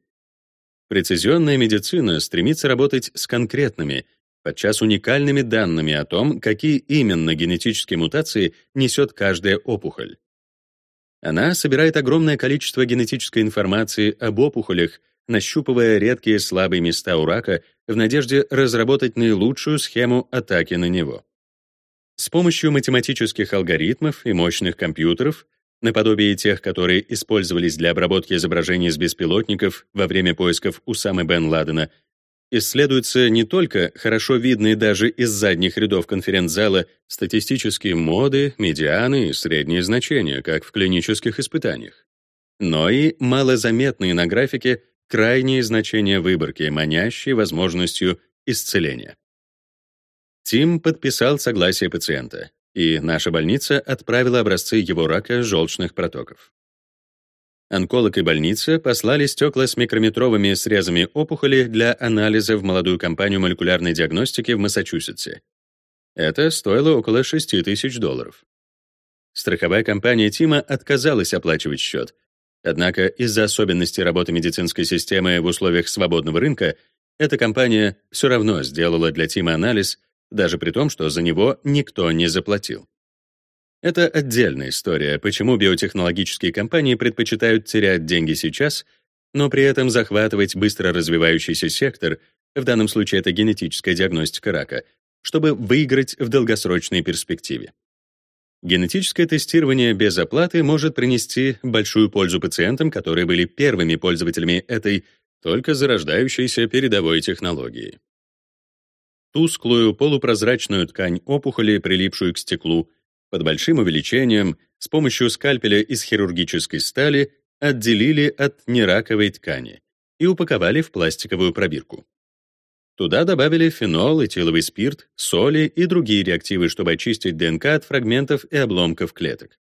Прецизионная медицина стремится работать с конкретными, подчас уникальными данными о том, какие именно генетические мутации несет каждая опухоль. Она собирает огромное количество генетической информации об опухолях, нащупывая редкие слабые места у рака в надежде разработать наилучшую схему атаки на него. С помощью математических алгоритмов и мощных компьютеров, наподобие тех, которые использовались для обработки изображений с беспилотников во время поисков Усамы бен Ладена, исследуются не только хорошо видные даже из задних рядов конференц-зала статистические моды, медианы и средние значения, как в клинических испытаниях, но и малозаметные на графике крайние значения выборки, манящие возможностью исцеления. Тим подписал согласие пациента, и наша больница отправила образцы его рака желчных протоков. Онколог и больница послали стекла с микрометровыми срезами опухоли для анализа в молодую компанию молекулярной диагностики в Массачусетсе. Это стоило около 6 тысяч долларов. Страховая компания Тима отказалась оплачивать счет. Однако из-за особенностей работы медицинской системы в условиях свободного рынка эта компания все равно сделала для Тима анализ, даже при том, что за него никто не заплатил. Это отдельная история, почему биотехнологические компании предпочитают терять деньги сейчас, но при этом захватывать быстро развивающийся сектор, в данном случае это генетическая диагностика рака, чтобы выиграть в долгосрочной перспективе. Генетическое тестирование без оплаты может принести большую пользу пациентам, которые были первыми пользователями этой только зарождающейся передовой технологии. Тусклую полупрозрачную ткань опухоли, прилипшую к стеклу, под большим увеличением с помощью скальпеля из хирургической стали отделили от нераковой ткани и упаковали в пластиковую пробирку. Туда добавили фенол, этиловый спирт, соли и другие реактивы, чтобы очистить ДНК от фрагментов и обломков клеток.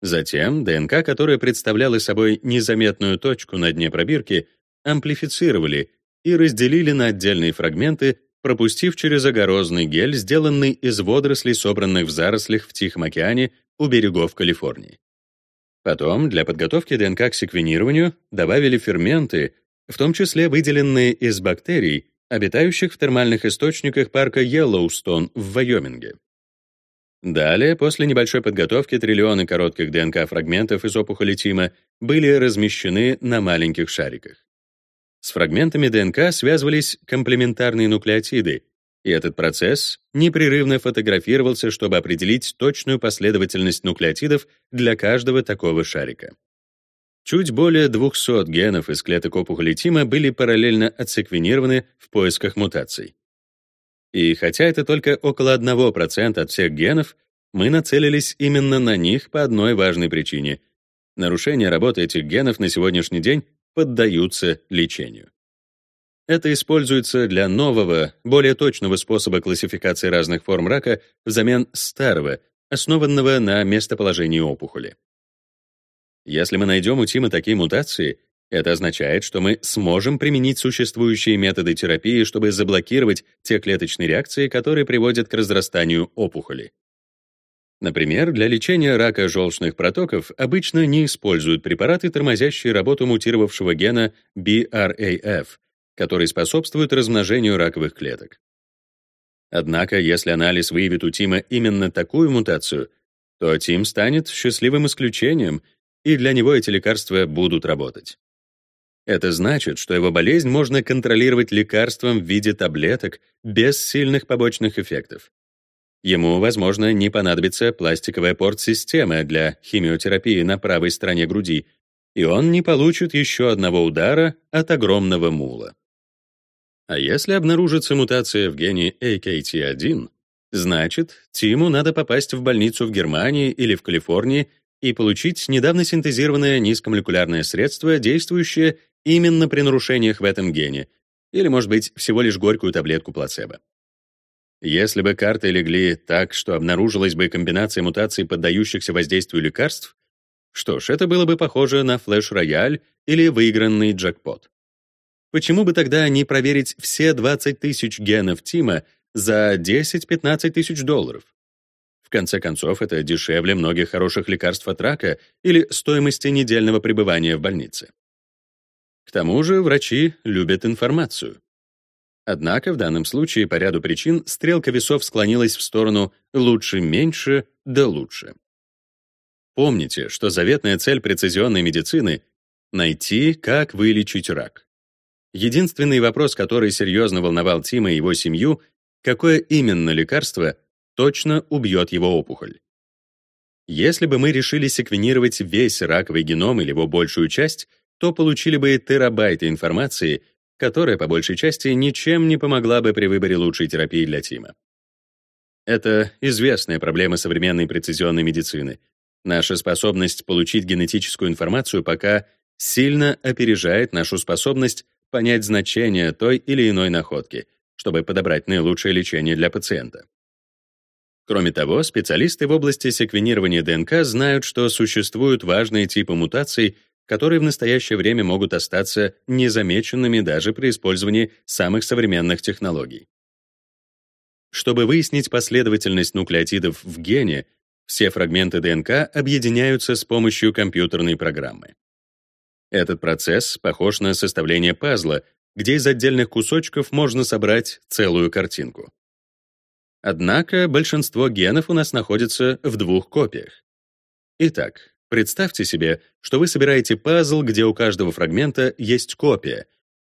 Затем ДНК, которая представляла собой незаметную точку на дне пробирки, амплифицировали и разделили на отдельные фрагменты пропустив через агорозный гель, сделанный из водорослей, собранных в зарослях в Тихом океане у берегов Калифорнии. Потом для подготовки ДНК к секвенированию добавили ферменты, в том числе выделенные из бактерий, обитающих в термальных источниках парка Йеллоустон в Вайоминге. Далее, после небольшой подготовки, триллионы коротких ДНК-фрагментов из опухоли Тима были размещены на маленьких шариках. С фрагментами ДНК связывались комплементарные нуклеотиды, и этот процесс непрерывно фотографировался, чтобы определить точную последовательность нуклеотидов для каждого такого шарика. Чуть более 200 генов из клеток опухоли Тима были параллельно отсеквенированы в поисках мутаций. И хотя это только около 1% от всех генов, мы нацелились именно на них по одной важной причине. Нарушение работы этих генов на сегодняшний день поддаются лечению. Это используется для нового, более точного способа классификации разных форм рака взамен старого, основанного на местоположении опухоли. Если мы найдем у Тима такие мутации, это означает, что мы сможем применить существующие методы терапии, чтобы заблокировать те клеточные реакции, которые приводят к разрастанию опухоли. Например, для лечения рака желчных протоков обычно не используют препараты, тормозящие работу мутировавшего гена BRAF, который способствует размножению раковых клеток. Однако, если анализ выявит у Тима именно такую мутацию, то Тим станет счастливым исключением, и для него эти лекарства будут работать. Это значит, что его болезнь можно контролировать лекарством в виде таблеток без сильных побочных эффектов. Ему, возможно, не понадобится пластиковая порт-система для химиотерапии на правой стороне груди, и он не получит еще одного удара от огромного мула. А если обнаружится мутация в гене AKT1, значит, Тиму надо попасть в больницу в Германии или в Калифорнии и получить недавно синтезированное низкомолекулярное средство, действующее именно при нарушениях в этом гене, или, может быть, всего лишь горькую таблетку плацебо. Если бы карты легли так, что обнаружилась бы комбинация мутаций, поддающихся воздействию лекарств, что ж, это было бы похоже на флеш-рояль или выигранный джекпот. Почему бы тогда не проверить все 20 тысяч генов Тима за 10-15 тысяч долларов? В конце концов, это дешевле многих хороших лекарств от рака или стоимости недельного пребывания в больнице. К тому же врачи любят информацию. Однако в данном случае по ряду причин стрелка весов склонилась в сторону «лучше меньше, да лучше». Помните, что заветная цель прецизионной медицины — найти, как вылечить рак. Единственный вопрос, который серьезно волновал Тима и его семью, какое именно лекарство точно убьет его опухоль. Если бы мы решили секвенировать весь раковый геном или его большую часть, то получили бы терабайты информации, которая по большей части ничем не помогла бы при выборе лучшей терапии для Тима. Это известная проблема современной прецизионной медицины. Наша способность получить генетическую информацию пока сильно опережает нашу способность понять значение той или иной находки, чтобы подобрать наилучшее лечение для пациента. Кроме того, специалисты в области секвенирования ДНК знают, что существуют важные типы мутаций, которые в настоящее время могут остаться незамеченными даже при использовании самых современных технологий. Чтобы выяснить последовательность нуклеотидов в гене, все фрагменты ДНК объединяются с помощью компьютерной программы. Этот процесс похож на составление пазла, где из отдельных кусочков можно собрать целую картинку. Однако большинство генов у нас находится в двух копиях. Итак, представьте себе, что вы собираете пазл, где у каждого фрагмента есть копия,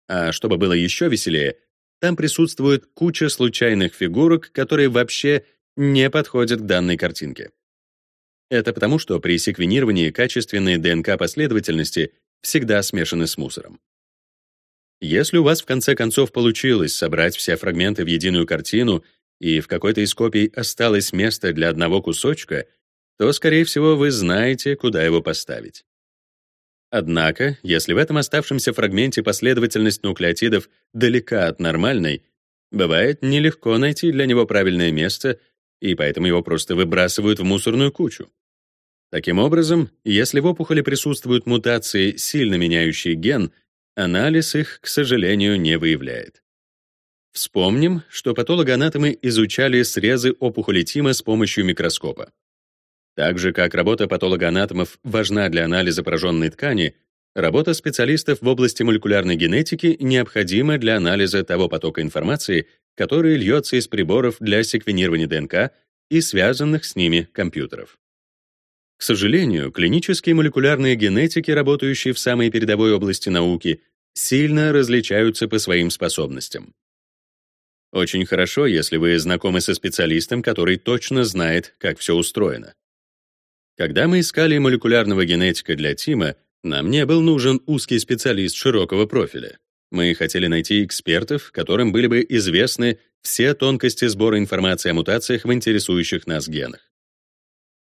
а чтобы было еще веселее, там присутствует куча случайных фигурок, которые вообще не подходят к данной картинке. Это потому, что при секвенировании качественные ДНК-последовательности всегда смешаны с мусором. Если у вас в конце концов получилось собрать все фрагменты в единую картину, и в какой-то из копий осталось место для одного кусочка, то, скорее всего, вы знаете, куда его поставить. Однако, если в этом оставшемся фрагменте последовательность нуклеотидов далека от нормальной, бывает нелегко найти для него правильное место, и поэтому его просто выбрасывают в мусорную кучу. Таким образом, если в опухоли присутствуют мутации, сильно меняющие ген, анализ их, к сожалению, не выявляет. Вспомним, что патологоанатомы изучали срезы опухоли Тима с помощью микроскопа. Так же, как работа патологоанатомов важна для анализа пораженной ткани, работа специалистов в области молекулярной генетики необходима для анализа того потока информации, который льется из приборов для секвенирования ДНК и связанных с ними компьютеров. К сожалению, клинические молекулярные генетики, работающие в самой передовой области науки, сильно различаются по своим способностям. Очень хорошо, если вы знакомы со специалистом, который точно знает, как все устроено. Когда мы искали молекулярного генетика для Тима, нам не был нужен узкий специалист широкого профиля. Мы хотели найти экспертов, которым были бы известны все тонкости сбора информации о мутациях в интересующих нас генах.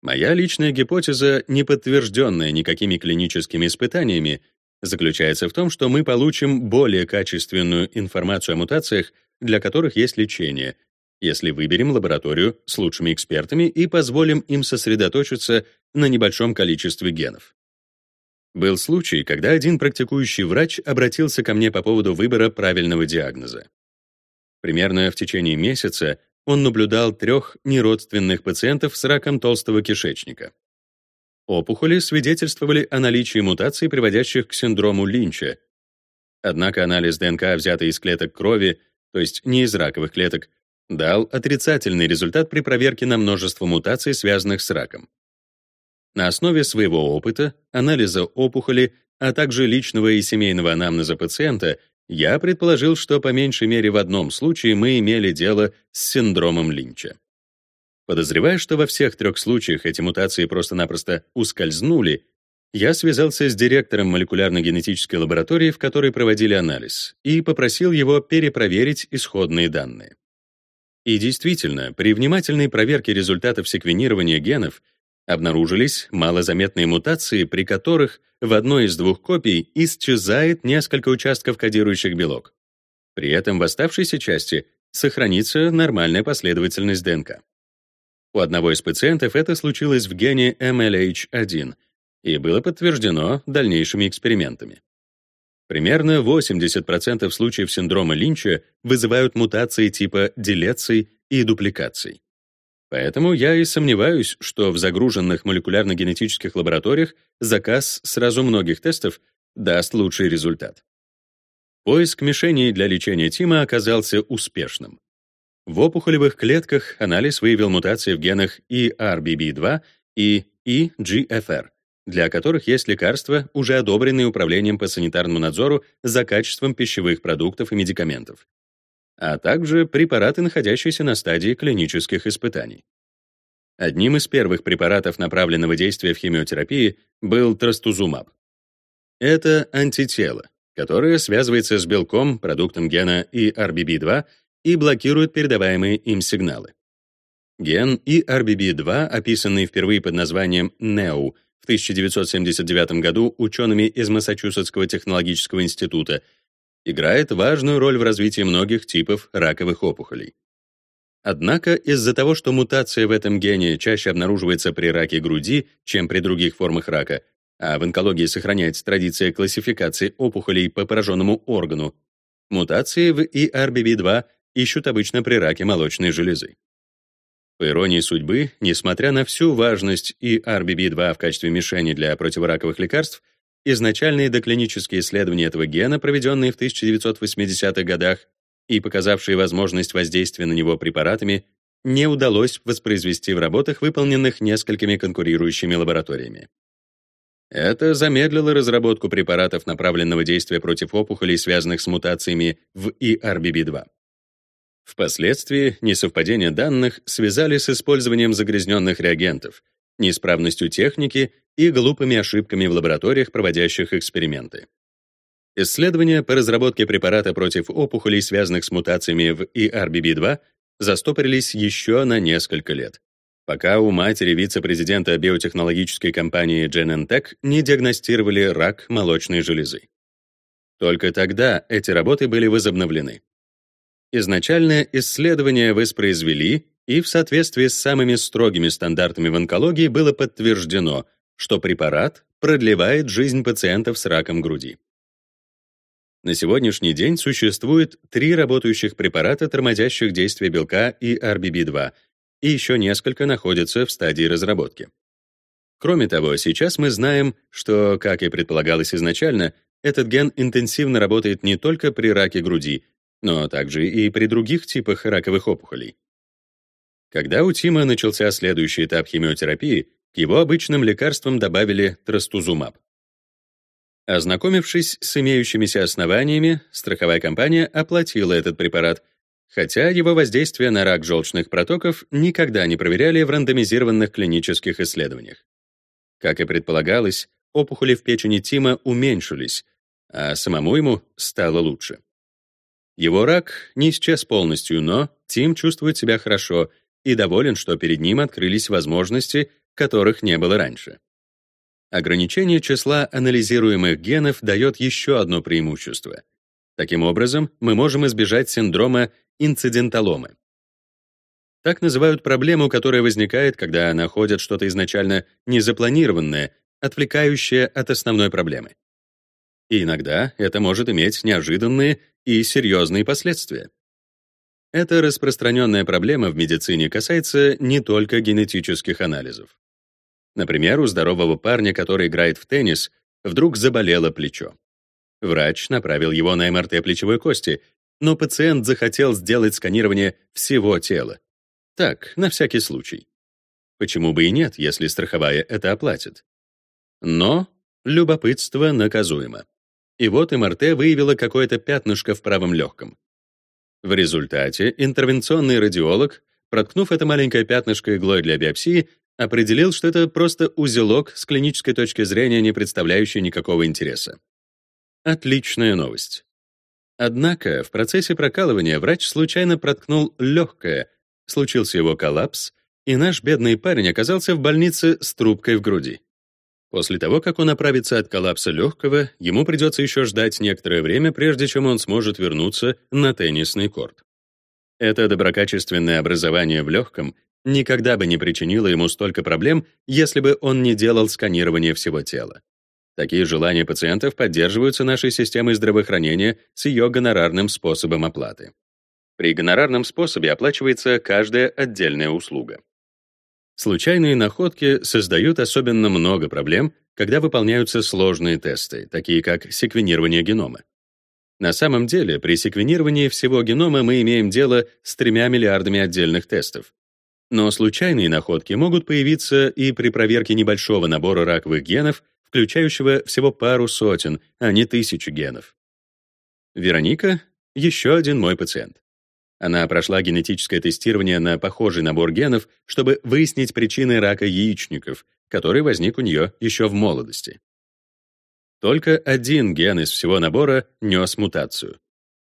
Моя личная гипотеза, не подтвержденная никакими клиническими испытаниями, заключается в том, что мы получим более качественную информацию о мутациях, для которых есть лечение, если выберем лабораторию с лучшими экспертами и позволим им сосредоточиться на небольшом количестве генов. Был случай, когда один практикующий врач обратился ко мне по поводу выбора правильного диагноза. Примерно в течение месяца он наблюдал трех неродственных пациентов с раком толстого кишечника. Опухоли свидетельствовали о наличии мутаций, приводящих к синдрому Линча. Однако анализ ДНК, взятый из клеток крови, то есть не из раковых клеток, дал отрицательный результат при проверке на множество мутаций, связанных с раком. На основе своего опыта, анализа опухоли, а также личного и семейного анамнеза пациента я предположил, что по меньшей мере в одном случае мы имели дело с синдромом Линча. Подозревая, что во всех трех случаях эти мутации просто-напросто ускользнули, я связался с директором молекулярно-генетической лаборатории, в которой проводили анализ, и попросил его перепроверить исходные данные. И действительно, при внимательной проверке результатов секвенирования генов обнаружились малозаметные мутации, при которых в одной из двух копий исчезает несколько участков кодирующих белок. При этом в оставшейся части сохранится нормальная последовательность ДНК. У одного из пациентов это случилось в гене MLH1 и было подтверждено дальнейшими экспериментами. Примерно 80% случаев синдрома Линча вызывают мутации типа делеций и дупликаций. Поэтому я и сомневаюсь, что в загруженных молекулярно-генетических лабораториях заказ сразу многих тестов даст лучший результат. Поиск мишеней для лечения Тима оказался успешным. В опухолевых клетках анализ выявил мутации в генах ERBB2 и EGFR, для которых есть лекарства, уже одобренные Управлением по санитарному надзору за качеством пищевых продуктов и медикаментов, а также препараты, находящиеся на стадии клинических испытаний. Одним из первых препаратов направленного действия в химиотерапии был трастузумаб. Это антитело, которое связывается с белком, продуктом гена ERBB2 и блокирует передаваемые им сигналы. Ген ERBB2, описанный впервые под названием NEO в 1979 году учеными из Массачусетского технологического института, играет важную роль в развитии многих типов раковых опухолей. Однако из-за того, что мутация в этом гене чаще обнаруживается при раке груди, чем при других формах рака, а в онкологии сохраняется традиция классификации опухолей по пораженному органу, мутации в ERBB2 ищут обычно при раке молочной железы. По иронии судьбы, несмотря на всю важность и RBB2 в качестве мишени для противораковых лекарств, изначальные доклинические исследования этого гена, проведенные в 1980-х годах и показавшие возможность воздействия на него препаратами, не удалось воспроизвести в работах, выполненных несколькими конкурирующими лабораториями. Это замедлило разработку препаратов направленного действия против опухолей, связанных с мутациями в ERBB2. Впоследствии несовпадение данных связали с использованием загрязненных реагентов, неисправностью техники и глупыми ошибками в лабораториях, проводящих эксперименты. Исследования по разработке препарата против опухолей, связанных с мутациями в ERBB2, застопорились еще на несколько лет, пока у матери вице-президента биотехнологической компании Genentech не диагностировали рак молочной железы. Только тогда эти работы были возобновлены. Изначальное исследование воспроизвели, и в соответствии с самыми строгими стандартами в онкологии было подтверждено, что препарат продлевает жизнь пациентов с раком груди. На сегодняшний день существует три работающих препарата, тормозящих действие белка и RBB2, и еще несколько находятся в стадии разработки. Кроме того, сейчас мы знаем, что, как и предполагалось изначально, этот ген интенсивно работает не только при раке груди, но также и при других типах раковых опухолей. Когда у Тима начался следующий этап химиотерапии, к его обычным лекарствам добавили трастузумаб. Ознакомившись с имеющимися основаниями, страховая компания оплатила этот препарат, хотя его воздействие на рак желчных протоков никогда не проверяли в рандомизированных клинических исследованиях. Как и предполагалось, опухоли в печени Тима уменьшились, а самому ему стало лучше. Его рак не исчез полностью, но Тим чувствует себя хорошо и доволен, что перед ним открылись возможности, которых не было раньше. Ограничение числа анализируемых генов дает еще одно преимущество. Таким образом, мы можем избежать синдрома инциденталомы. Так называют проблему, которая возникает, когда находят что-то изначально незапланированное, отвлекающее от основной проблемы. И иногда это может иметь неожиданные и серьезные последствия. Эта распространенная проблема в медицине касается не только генетических анализов. Например, у здорового парня, который играет в теннис, вдруг заболело плечо. Врач направил его на МРТ плечевой кости, но пациент захотел сделать сканирование всего тела. Так, на всякий случай. Почему бы и нет, если страховая это оплатит? Но любопытство наказуемо. И вот МРТ выявила какое-то пятнышко в правом легком. В результате интервенционный радиолог проткнув это маленькое пятнышко иглой для биопсии, определил, что это просто узелок с клинической точки зрения, не представляющий никакого интереса. Отличная новость. Однако в процессе прокалывания врач случайно проткнул легкое, случился его коллапс, и наш бедный парень оказался в больнице с трубкой в груди. После того, как он оправится от коллапса легкого, ему придется еще ждать некоторое время, прежде чем он сможет вернуться на теннисный корт. Это доброкачественное образование в легком никогда бы не причинило ему столько проблем, если бы он не делал сканирование всего тела. Такие желания пациентов поддерживаются нашей системой здравоохранения с ее гонорарным способом оплаты. При гонорарном способе оплачивается каждая отдельная услуга. Случайные находки создают особенно много проблем, когда выполняются сложные тесты, такие как секвенирование генома. На самом деле, при секвенировании всего генома мы имеем дело с тремя миллиардами отдельных тестов. Но случайные находки могут появиться и при проверке небольшого набора раковых генов, включающего всего пару сотен, а не тысячу генов. Вероника — еще один мой пациент. Она прошла генетическое тестирование на похожий набор генов, чтобы выяснить причины рака яичников, который возник у нее еще в молодости. Только один ген из всего набора нес мутацию.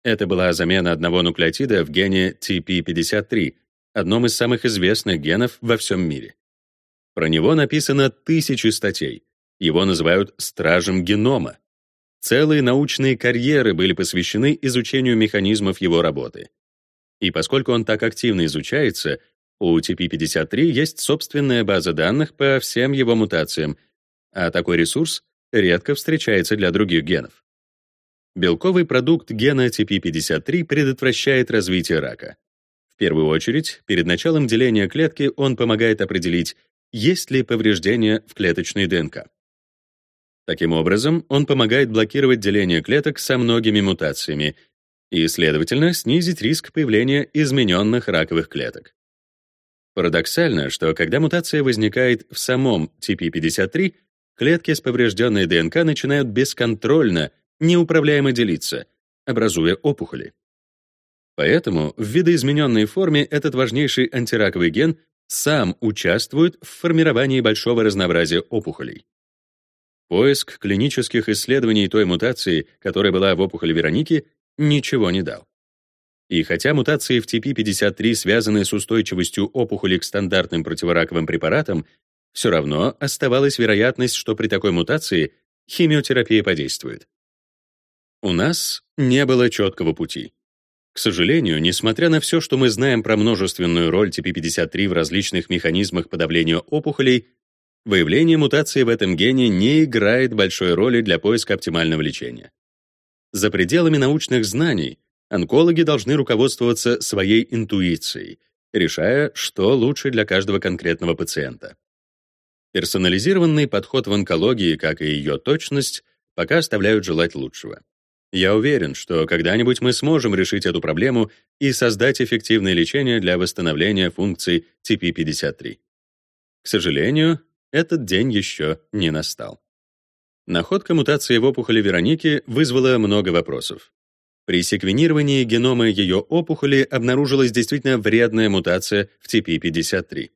Это была замена одного нуклеотида в гене TP53, одном из самых известных генов во всем мире. Про него написано тысячи статей. Его называют «стражем генома». Целые научные карьеры были посвящены изучению механизмов его работы. И поскольку он так активно изучается, у TP53 есть собственная база данных по всем его мутациям, а такой ресурс редко встречается для других генов. Белковый продукт гена TP53 предотвращает развитие рака. В первую очередь, перед началом деления клетки он помогает определить, есть ли повреждения в клеточной ДНК. Таким образом, он помогает блокировать деление клеток со многими мутациями и, следовательно, снизить риск появления измененных раковых клеток. Парадоксально, что когда мутация возникает в самом TP53, клетки с поврежденной ДНК начинают бесконтрольно, неуправляемо делиться, образуя опухоли. Поэтому в видоизмененной форме этот важнейший антираковый ген сам участвует в формировании большого разнообразия опухолей. Поиск клинических исследований той мутации, которая была в опухоли Вероники, ничего не дал. И хотя мутации в TP53 связаны с устойчивостью опухоли к стандартным противораковым препаратам, все равно оставалась вероятность, что при такой мутации химиотерапия подействует. У нас не было четкого пути. К сожалению, несмотря на все, что мы знаем про множественную роль TP53 в различных механизмах подавления опухолей, выявление мутации в этом гене не играет большой роли для поиска оптимального лечения. За пределами научных знаний онкологи должны руководствоваться своей интуицией, решая, что лучше для каждого конкретного пациента. Персонализированный подход в онкологии, как и ее точность, пока оставляют желать лучшего. Я уверен, что когда-нибудь мы сможем решить эту проблему и создать эффективное лечение для восстановления функций TP53. К сожалению, этот день еще не настал. Находка мутации в опухоли Вероники вызвала много вопросов. При секвенировании генома ее опухоли обнаружилась действительно вредная мутация в TP53.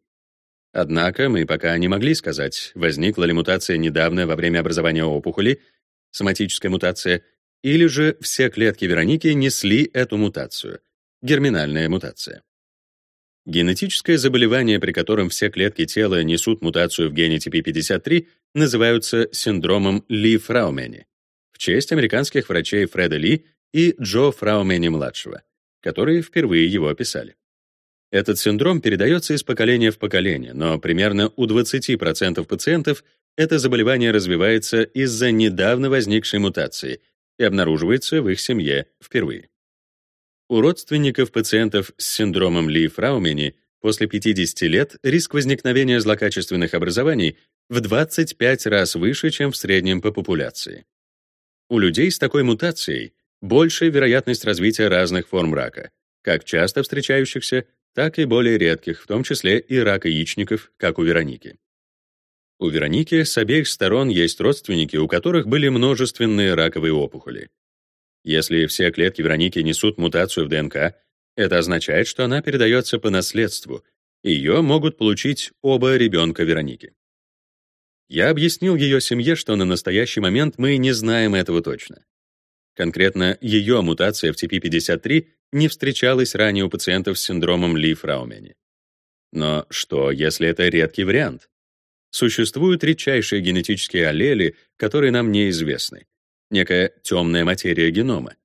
Однако мы пока не могли сказать, возникла ли мутация недавно во время образования опухоли, соматическая мутация, или же все клетки Вероники несли эту мутацию, герминальная мутация. Генетическое заболевание, при котором все клетки тела несут мутацию в гене TP53, называются синдромом Ли-Фраумени в честь американских врачей Фреда Ли и Джо Фраумени-младшего, которые впервые его описали. Этот синдром передается из поколения в поколение, но примерно у 20% пациентов это заболевание развивается из-за недавно возникшей мутации и обнаруживается в их семье впервые. У родственников пациентов с синдромом Ли-Фраумени после 50 лет риск возникновения злокачественных образований в 25 раз выше, чем в среднем по популяции. У людей с такой мутацией большая вероятность развития разных форм рака, как часто встречающихся, так и более редких, в том числе и рака яичников, как у Вероники. У Вероники с обеих сторон есть родственники, у которых были множественные раковые опухоли. Если все клетки Вероники несут мутацию в ДНК, Это означает, что она передается по наследству, ее могут получить оба ребенка Вероники. Я объяснил ее семье, что на настоящий момент мы не знаем этого точно. Конкретно ее мутация в TP53 не встречалась ранее у пациентов с синдромом Ли-Фраумени. Но что, если это редкий вариант? Существуют редчайшие генетические аллели, которые нам неизвестны. Некая темная материя генома.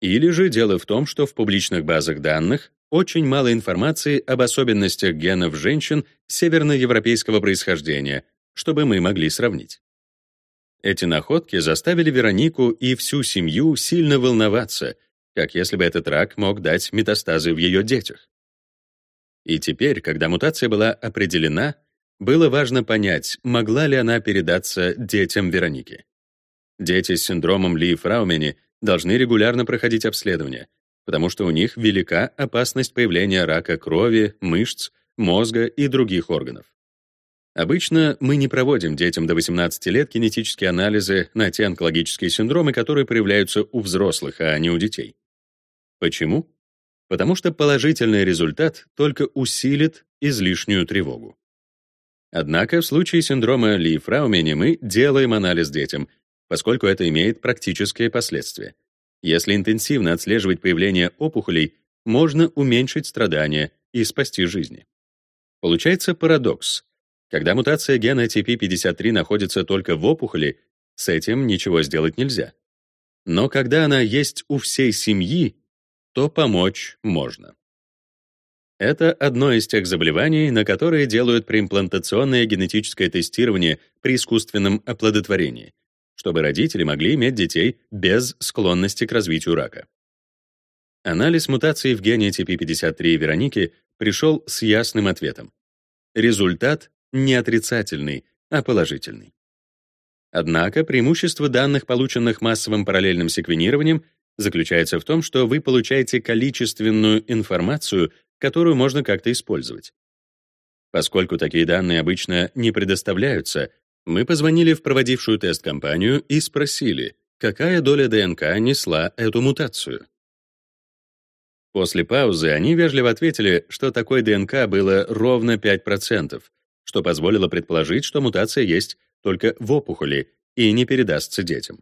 Или же дело в том, что в публичных базах данных очень мало информации об особенностях генов женщин северноевропейского происхождения, чтобы мы могли сравнить. Эти находки заставили Веронику и всю семью сильно волноваться, как если бы этот рак мог дать метастазы в ее детях. И теперь, когда мутация была определена, было важно понять, могла ли она передаться детям Вероники. Дети с синдромом Ли-Фраумени должны регулярно проходить обследование, потому что у них велика опасность появления рака крови, мышц, мозга и других органов. Обычно мы не проводим детям до 18 лет генетические анализы на те онкологические синдромы, которые проявляются у взрослых, а не у детей. Почему? Потому что положительный результат только усилит излишнюю тревогу. Однако в случае синдрома Ли-Фраумени мы делаем анализ детям, поскольку это имеет практические последствия. Если интенсивно отслеживать появление опухолей, можно уменьшить страдания и спасти жизни. Получается парадокс. Когда мутация гена TP53 находится только в опухоли, с этим ничего сделать нельзя. Но когда она есть у всей семьи, то помочь можно. Это одно из тех заболеваний, на которые делают преимплантационное генетическое тестирование при искусственном оплодотворении, чтобы родители могли иметь детей без склонности к развитию рака. Анализ мутации в гене TP53 Вероники пришел с ясным ответом. Результат не отрицательный, а положительный. Однако преимущество данных, полученных массовым параллельным секвенированием, заключается в том, что вы получаете количественную информацию которую можно как-то использовать. Поскольку такие данные обычно не предоставляются, мы позвонили в проводившую тест-компанию и спросили, какая доля ДНК несла эту мутацию. После паузы они вежливо ответили, что такой ДНК было ровно 5%, что позволило предположить, что мутация есть только в опухоли и не передастся детям.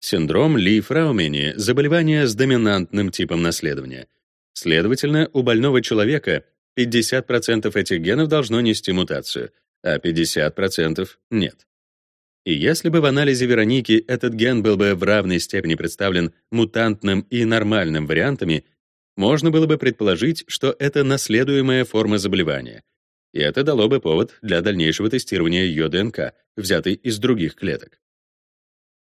Синдром Ли-Фраумени — заболевание с доминантным типом наследования — Следовательно, у больного человека 50% этих генов должно нести мутацию, а 50% нет. И если бы в анализе Вероники этот ген был бы в равной степени представлен мутантным и нормальным вариантами, можно было бы предположить, что это наследуемая форма заболевания. И это дало бы повод для дальнейшего тестирования ее ДНК, взятой из других клеток.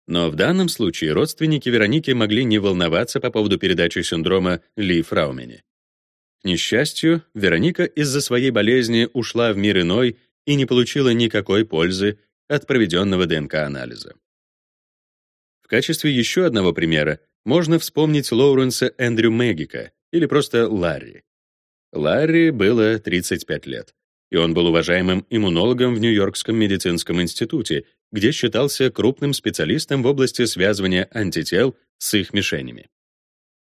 Но в данном случае родственники Вероники могли не волноваться по поводу передачи синдрома Ли-Фраумени. К несчастью, Вероника из-за своей болезни ушла в мир иной и не получила никакой пользы от проведенного ДНК-анализа. В качестве еще одного примера можно вспомнить Лоуренса Эндрю Мэгика, или просто Ларри. Ларри было 35 лет, и он был уважаемым иммунологом в Нью-Йоркском медицинском институте где считался крупным специалистом в области связывания антител с их мишенями.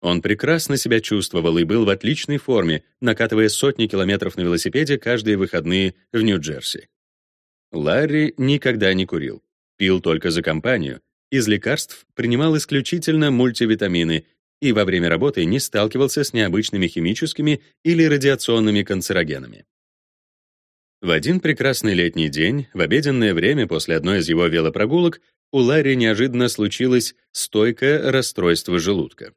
Он прекрасно себя чувствовал и был в отличной форме, накатывая сотни километров на велосипеде каждые выходные в Нью-Джерси. Ларри никогда не курил, пил только за компанию, из лекарств принимал исключительно мультивитамины и во время работы не сталкивался с необычными химическими или радиационными канцерогенами. В один прекрасный летний день, в обеденное время после одной из его велопрогулок, у Ларри неожиданно случилось стойкое расстройство желудка.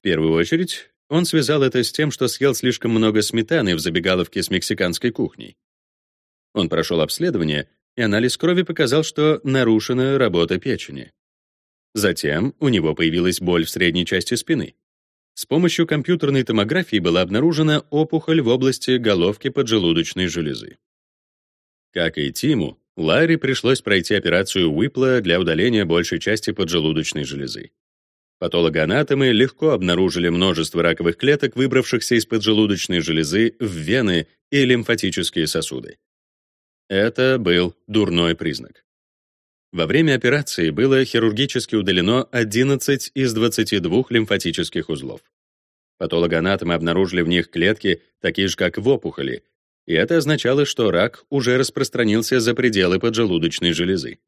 В первую очередь, он связал это с тем, что съел слишком много сметаны в забегаловке с мексиканской кухней. Он прошел обследование, и анализ крови показал, что нарушена работа печени. Затем у него появилась боль в средней части спины. С помощью компьютерной томографии была обнаружена опухоль в области головки поджелудочной железы. Как и Тиму, Ларри пришлось пройти операцию Уипла для удаления большей части поджелудочной железы. Патологоанатомы легко обнаружили множество раковых клеток, выбравшихся из поджелудочной железы в вены и лимфатические сосуды. Это был дурной признак. Во время операции было хирургически удалено 11 из 22 лимфатических узлов. Патологоанатомы обнаружили в них клетки, такие же, как в опухоли, и это означало, что рак уже распространился за пределы поджелудочной железы.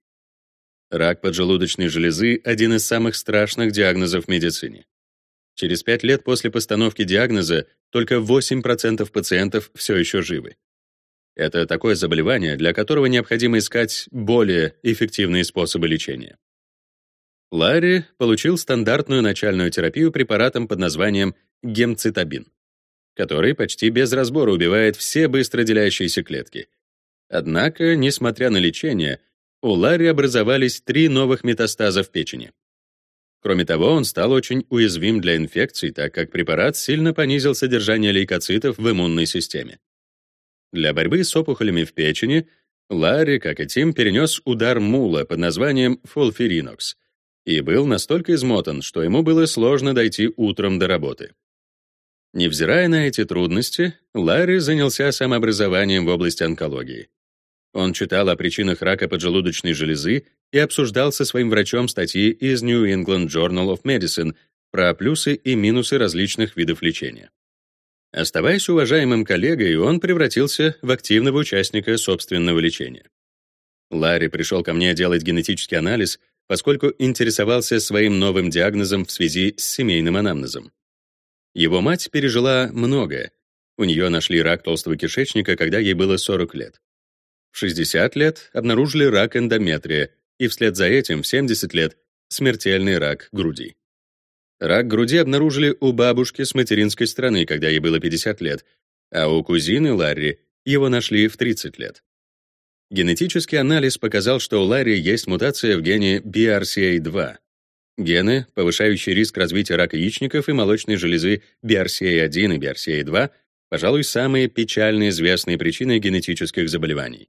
Рак поджелудочной железы — один из самых страшных диагнозов в медицине. Через 5 лет после постановки диагноза только 8% пациентов все еще живы. Это такое заболевание, для которого необходимо искать более эффективные способы лечения. Ларри получил стандартную начальную терапию препаратом под названием гемцитабин, который почти без разбора убивает все быстроделяющиеся клетки. Однако, несмотря на лечение, у Ларри образовались три новых метастаза в печени. Кроме того, он стал очень уязвим для инфекций, так как препарат сильно понизил содержание лейкоцитов в иммунной системе. Для борьбы с опухолями в печени Ларри, как и Тим, перенес удар мула под названием фолфиринокс и был настолько измотан, что ему было сложно дойти утром до работы. Невзирая на эти трудности, Ларри занялся самообразованием в области онкологии. Он читал о причинах рака поджелудочной железы и обсуждал со своим врачом статьи из New England Journal of Medicine про плюсы и минусы различных видов лечения. Оставаясь уважаемым коллегой, он превратился в активного участника собственного лечения. Ларри пришел ко мне делать генетический анализ, поскольку интересовался своим новым диагнозом в связи с семейным анамнезом. Его мать пережила многое. У нее нашли рак толстого кишечника, когда ей было 40 лет. В 60 лет обнаружили рак эндометрия, и вслед за этим в 70 лет смертельный рак груди. Рак груди обнаружили у бабушки с материнской стороны, когда ей было 50 лет, а у кузины Ларри его нашли в 30 лет. Генетический анализ показал, что у Ларри есть мутация в гене BRCA2. Гены, повышающие риск развития рака яичников и молочной железы BRCA1 и BRCA2, пожалуй, самые печально известные причины генетических заболеваний.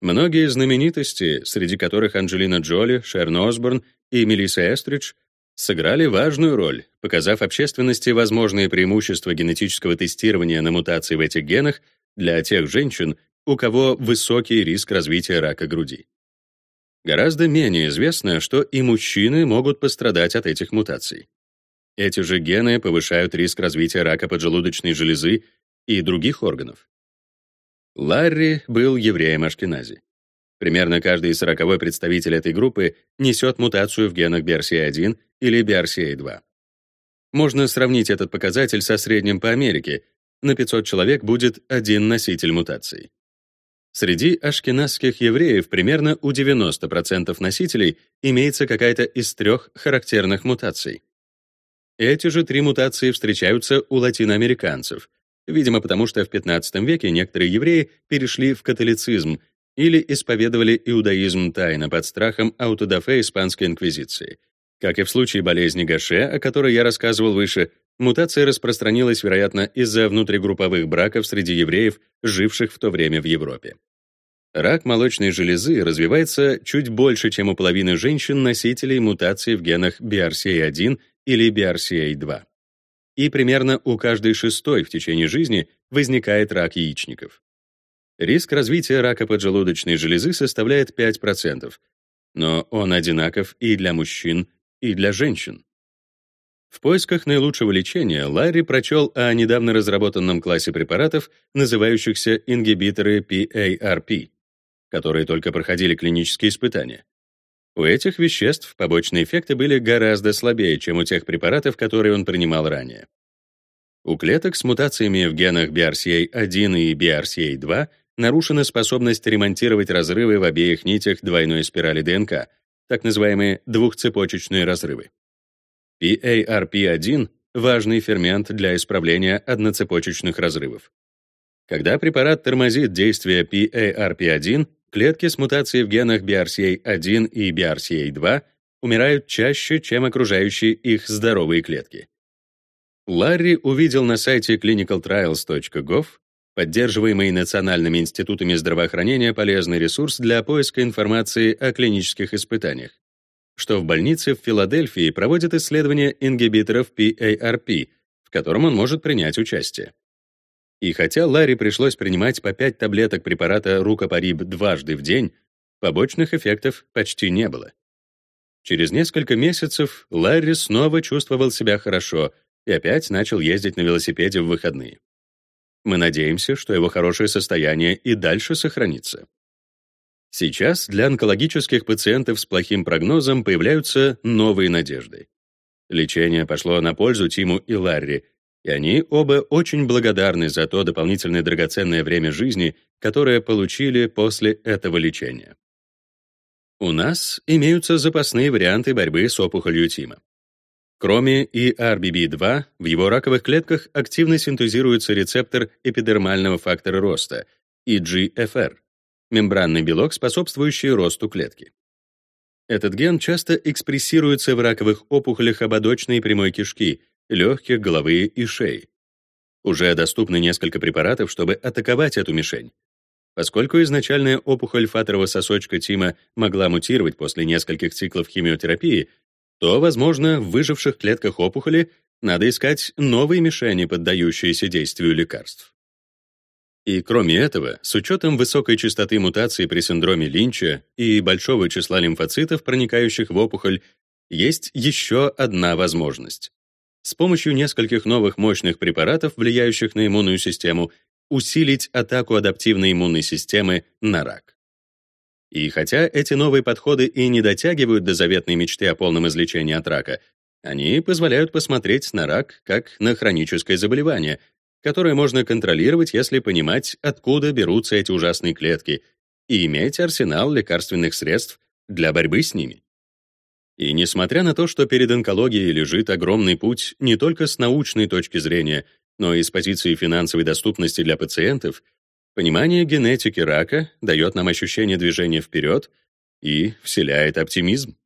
Многие знаменитости, среди которых Анджелина Джоли, Шерн Осборн и Мелисса Эстридж, сыграли важную роль, показав общественности возможные преимущества генетического тестирования на мутации в этих генах для тех женщин, у кого высокий риск развития рака груди. Гораздо менее известно, что и мужчины могут пострадать от этих мутаций. Эти же гены повышают риск развития рака поджелудочной железы и других органов. Ларри был евреем Ашкенази. Примерно каждый сороковой представитель этой группы несет мутацию в генах BRCA1 или BRCA2. Можно сравнить этот показатель со средним по Америке. На 500 человек будет один носитель мутации. Среди ашкеназских евреев примерно у 90% носителей имеется какая-то из трех характерных мутаций. Эти же три мутации встречаются у латиноамериканцев, видимо, потому что в XV веке некоторые евреи перешли в католицизм или исповедовали иудаизм тайно под страхом аутодафе испанской инквизиции. Как и в случае болезни Гаше, о которой я рассказывал выше, мутация распространилась, вероятно, из-за внутригрупповых браков среди евреев, живших в то время в Европе. Рак молочной железы развивается чуть больше, чем у половины женщин-носителей мутации в генах BRCA1 или BRCA2 и примерно у каждой шестой в течение жизни возникает рак яичников. Риск развития рака поджелудочной железы составляет 5%, но он одинаков и для мужчин, и для женщин. В поисках наилучшего лечения Ларри прочел о недавно разработанном классе препаратов, называющихся ингибиторы PARP, которые только проходили клинические испытания. У этих веществ побочные эффекты были гораздо слабее, чем у тех препаратов, которые он принимал ранее. У клеток с мутациями в генах BRCA1 и BRCA2 нарушена способность ремонтировать разрывы в обеих нитях двойной спирали ДНК, так называемые двухцепочечные разрывы. PARP1 — важный фермент для исправления одноцепочечных разрывов. Когда препарат тормозит действие PARP1, клетки с мутацией в генах BRCA1 и BRCA2 умирают чаще, чем окружающие их здоровые клетки. Ларри увидел на сайте clinicaltrials.gov, поддерживаемый национальными институтами здравоохранения, полезный ресурс для поиска информации о клинических испытаниях, что в больнице в Филадельфии проводят исследование ингибиторов PARP, в котором он может принять участие. И хотя Ларри пришлось принимать по 5 таблеток препарата Рукопариб дважды в день, побочных эффектов почти не было. Через несколько месяцев Ларри снова чувствовал себя хорошо, и опять начал ездить на велосипеде в выходные. Мы надеемся, что его хорошее состояние и дальше сохранится. Сейчас для онкологических пациентов с плохим прогнозом появляются новые надежды. Лечение пошло на пользу Тиму и Ларри, и они оба очень благодарны за то дополнительное драгоценное время жизни, которое получили после этого лечения. У нас имеются запасные варианты борьбы с опухолью Тима. Кроме ERBB2, в его раковых клетках активно синтезируется рецептор эпидермального фактора роста, EGFR, мембранный белок, способствующий росту клетки. Этот ген часто экспрессируется в раковых опухолях ободочной и прямой кишки, легких, головы и шеи. Уже доступны несколько препаратов, чтобы атаковать эту мишень. Поскольку изначальная опухоль фаторового сосочка Тима могла мутировать после нескольких циклов химиотерапии, то, возможно, в выживших клетках опухоли надо искать новые мишени, поддающиеся действию лекарств. И кроме этого, с учетом высокой частоты мутаций при синдроме Линча и большого числа лимфоцитов, проникающих в опухоль, есть еще одна возможность. С помощью нескольких новых мощных препаратов, влияющих на иммунную систему, усилить атаку адаптивной иммунной системы на рак. И хотя эти новые подходы и не дотягивают до заветной мечты о полном излечении от рака, они позволяют посмотреть на рак как на хроническое заболевание, которое можно контролировать, если понимать, откуда берутся эти ужасные клетки, и иметь арсенал лекарственных средств для борьбы с ними. И несмотря на то, что перед онкологией лежит огромный путь не только с научной точки зрения, но и с позиции финансовой доступности для пациентов — Понимание генетики рака дает нам ощущение движения вперед и вселяет оптимизм.